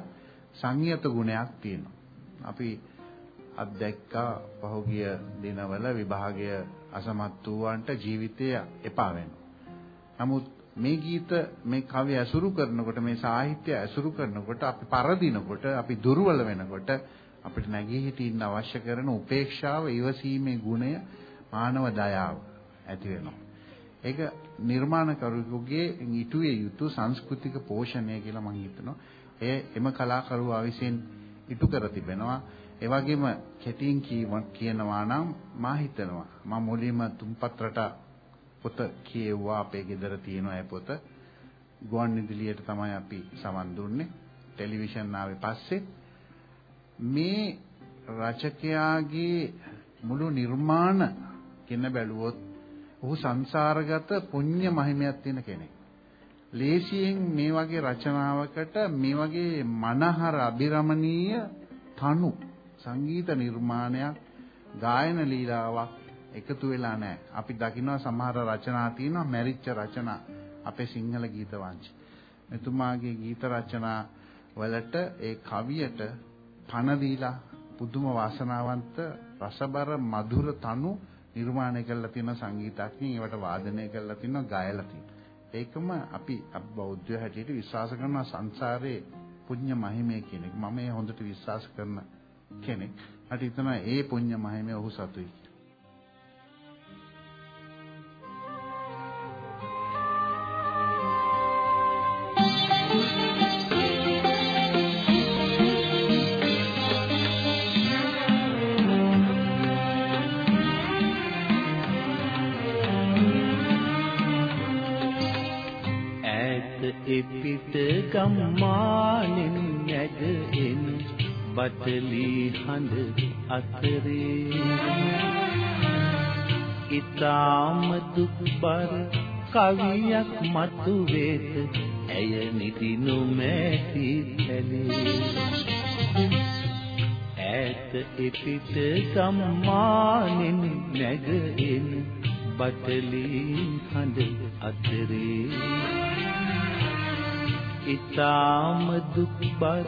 සංයත ගුණයක් තියෙනවා. අපි අත්දැක්කා පහුගිය දිනවල විභාගය අසමත් වූවන්ට ජීවිතය එපා වෙනවා. නමුත් මේ ගීත මේ කවි ඇසුරු කරනකොට මේ සාහිත්‍ය ඇසුරු කරනකොට අපි පරදිනකොට අපි දුර්වල වෙනකොට අපිට නැගී හිටින්න අවශ්‍ය කරන උපේක්ෂාව ඉවසීමේ ගුණය මානව දයාව ඇති වෙනවා. ඒක නිර්මාණකරුවෙකුගේ ඊටුවේ යුතු සංස්කෘතික පෝෂණය කියලා මම හිතනවා. එය එම කලාකරුවා විසින් ඉටු කර තිබෙනවා. ඒ වගේම කෙටියෙන් කියනවා නම් මා හිතනවා මම මුලින්ම තුම්පත් රට පොත කියෙව්වා අපේ ගෙදර තියෙන අය පොත. ගුවන් විදුලියට තමයි අපි සමන් දුන්නේ. ටෙලිවිෂන් ආවේ පස්සේ. මේ රචකයාගේ මුළු නිර්මාණ කියන බැලුවොත් ඔහු සංසාරගත පුණ්‍ය මහිමයක් තියෙන කෙනෙක්. ලේසියෙන් මේ වගේ රචනාවකට මේ වගේ මනහර අබිරමණීය තනු සංගීත නිර්මාණයක් ගායන ලීලාවක් එකතු වෙලා නැහැ. අපි දකිනවා සමහර රචනා තියෙනවා මැරිච්ච රචනා අපේ සිංහල ගීත වංශේ. මෙතුමාගේ ගීත රචනා වලට ඒ කවියට පණ දීලා පුදුම වාසනාවන්ත රසබර මధుර තනු නිර්මාණය කරලා තියෙන සංගීතඥයින් ඒවට වාදනය කරලා තියෙනවා ගායලා තියෙනවා. ඒකම අපි බෞද්ධ හැටියට විශ්වාස කරන සංසාරේ පුණ්‍ය මහිමය කියන එක. මම ඒ හොඳට විශ්වාස කරන කෙනෙක්. මට හිතෙනවා ඒ පුණ්‍ය මහිමය ඔහු සතුයි. බටලි හඳ අතරේ. ඊතාම දුක්බර කවියක් මතු වේත. ඇය නිදිනු මැටි තැලේ ඈත එපිට ගම්මානෙන් නැගෙන බටලි හඳ අතරේ. ඊ타ම දුක්බර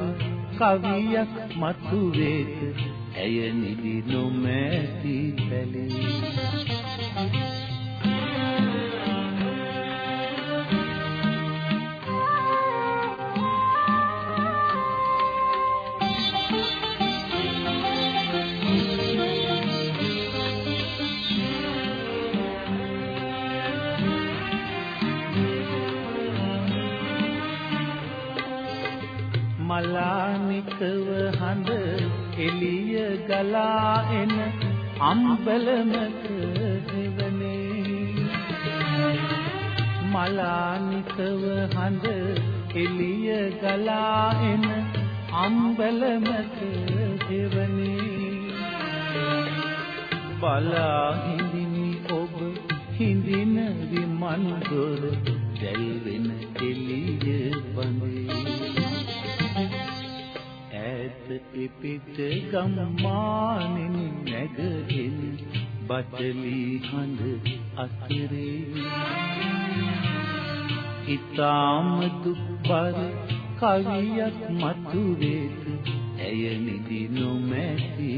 කවියක් මතුවේත ඇය නිදි නොමැති පැලේ. මලානිකව හඳ එළිය ගලා එන අම්බලමක දෙවනේ මලානිකව හඳ එළිය ගලා එන අම්බලමක දෙවනේ. බලා හිඳිනි ඔබ හිඳින විමන් දොර දැල් වෙන එළිය ඈත ඉපිට ගම්මානෙන් නැගෙන බටලි හඳ අතරේ. ඊතාම දුක්බර කවියක් මතුවේද ඇය නිදි නොමැති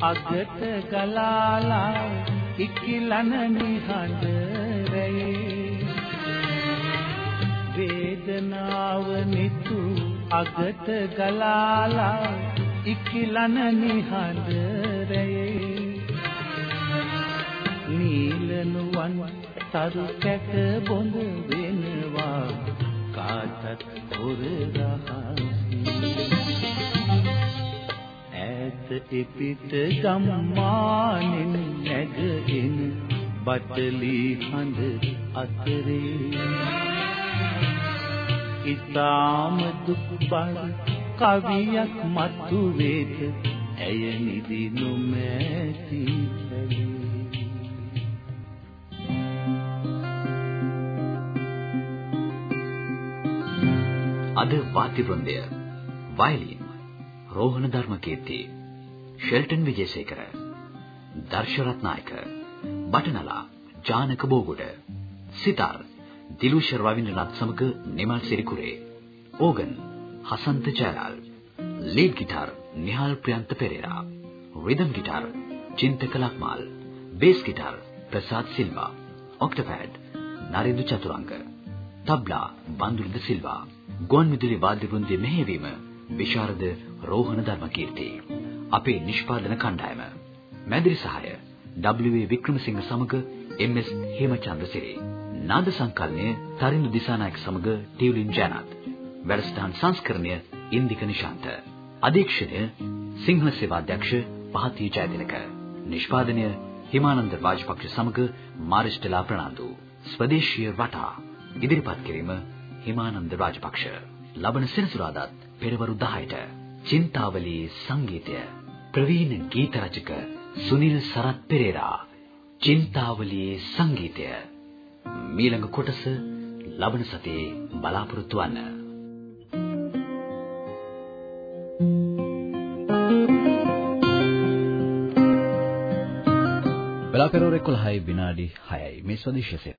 අගට ගලාලා ඉකිලන නිහඬ රැයේ වේදනාව නෙතු අගට ගලාලා ඉකිලන නිහඬ රැයේ නීලනුවන් තරු කැට බොඳ වෙනවා. කාටත් හොර රහසී. ඈත ඉපිට ගම්මානෙන් නැගෙන බටලි හඳ අතරේ. ඊතාම දුක්බර කවියක් මතු වේද ඇය නිදි නොමැති අද වාද්‍ය වෘන්දය වයලින් රෝහණ ධර්මකීර්ති ෂෙල්ටන් විජේසේකර දර්ශරත්නායක බටනලා ජානක බෝගුඩ සිතාර් දිලුෂර් රවින්ද්‍රනාත් සමග Nimal Sirikure organ Hasantha Jayalal lead guitar Nihal Priyantha Perera rhythm guitar Chinthaka Lakmal bass guitar Prasad Silva octapad Narindu Chaturanga tabla බන්දුරුද Silva ගුවන් විදුලි වාද්‍ය වෘන්දයේ මෙහෙයවීම විශාරද රෝහණ ධර්මකීර්ති අපේ නිෂ්පාදන කණ්ඩායම. මැදිරි සහාය W.A. වික්‍රමසිංහ සමග M.S. හේමචන්ද්‍රසිරි. නාද සංකල්පය තරිඳු දිසානායක සමග ටියුලින් ජනත් වැඩසටහන් සංස්කරණය ඉන්දික නිශාන්ත. අධීක්ෂණය සිංහල සේවාධ්‍යක්ෂ පහතිය ජයතිලක නිෂ්පාදනය හිමානන්ද රාජපක්ෂ සමග මාරිස්ටලා ප්‍රනාන්දු. ස්වදේශීය රටා ඉදිරිපත් කිරීම හිමානන්ද රාජපක්ෂ. ලබන සෙනසුරාදාත් පෙරවරු 10ට චින්තාවලී සංගීතය. ප්‍රවීණ ගීත රචක සුනිල් සරත් පෙරේරා චින්තාවලී සංගීතය. මීළඟ කොටස ලබන සතියේ බලාපොරොත්තු වන්න. බලාපොරොත්තු 11යි විනාඩි 6යි මේ ස්වදේශයේ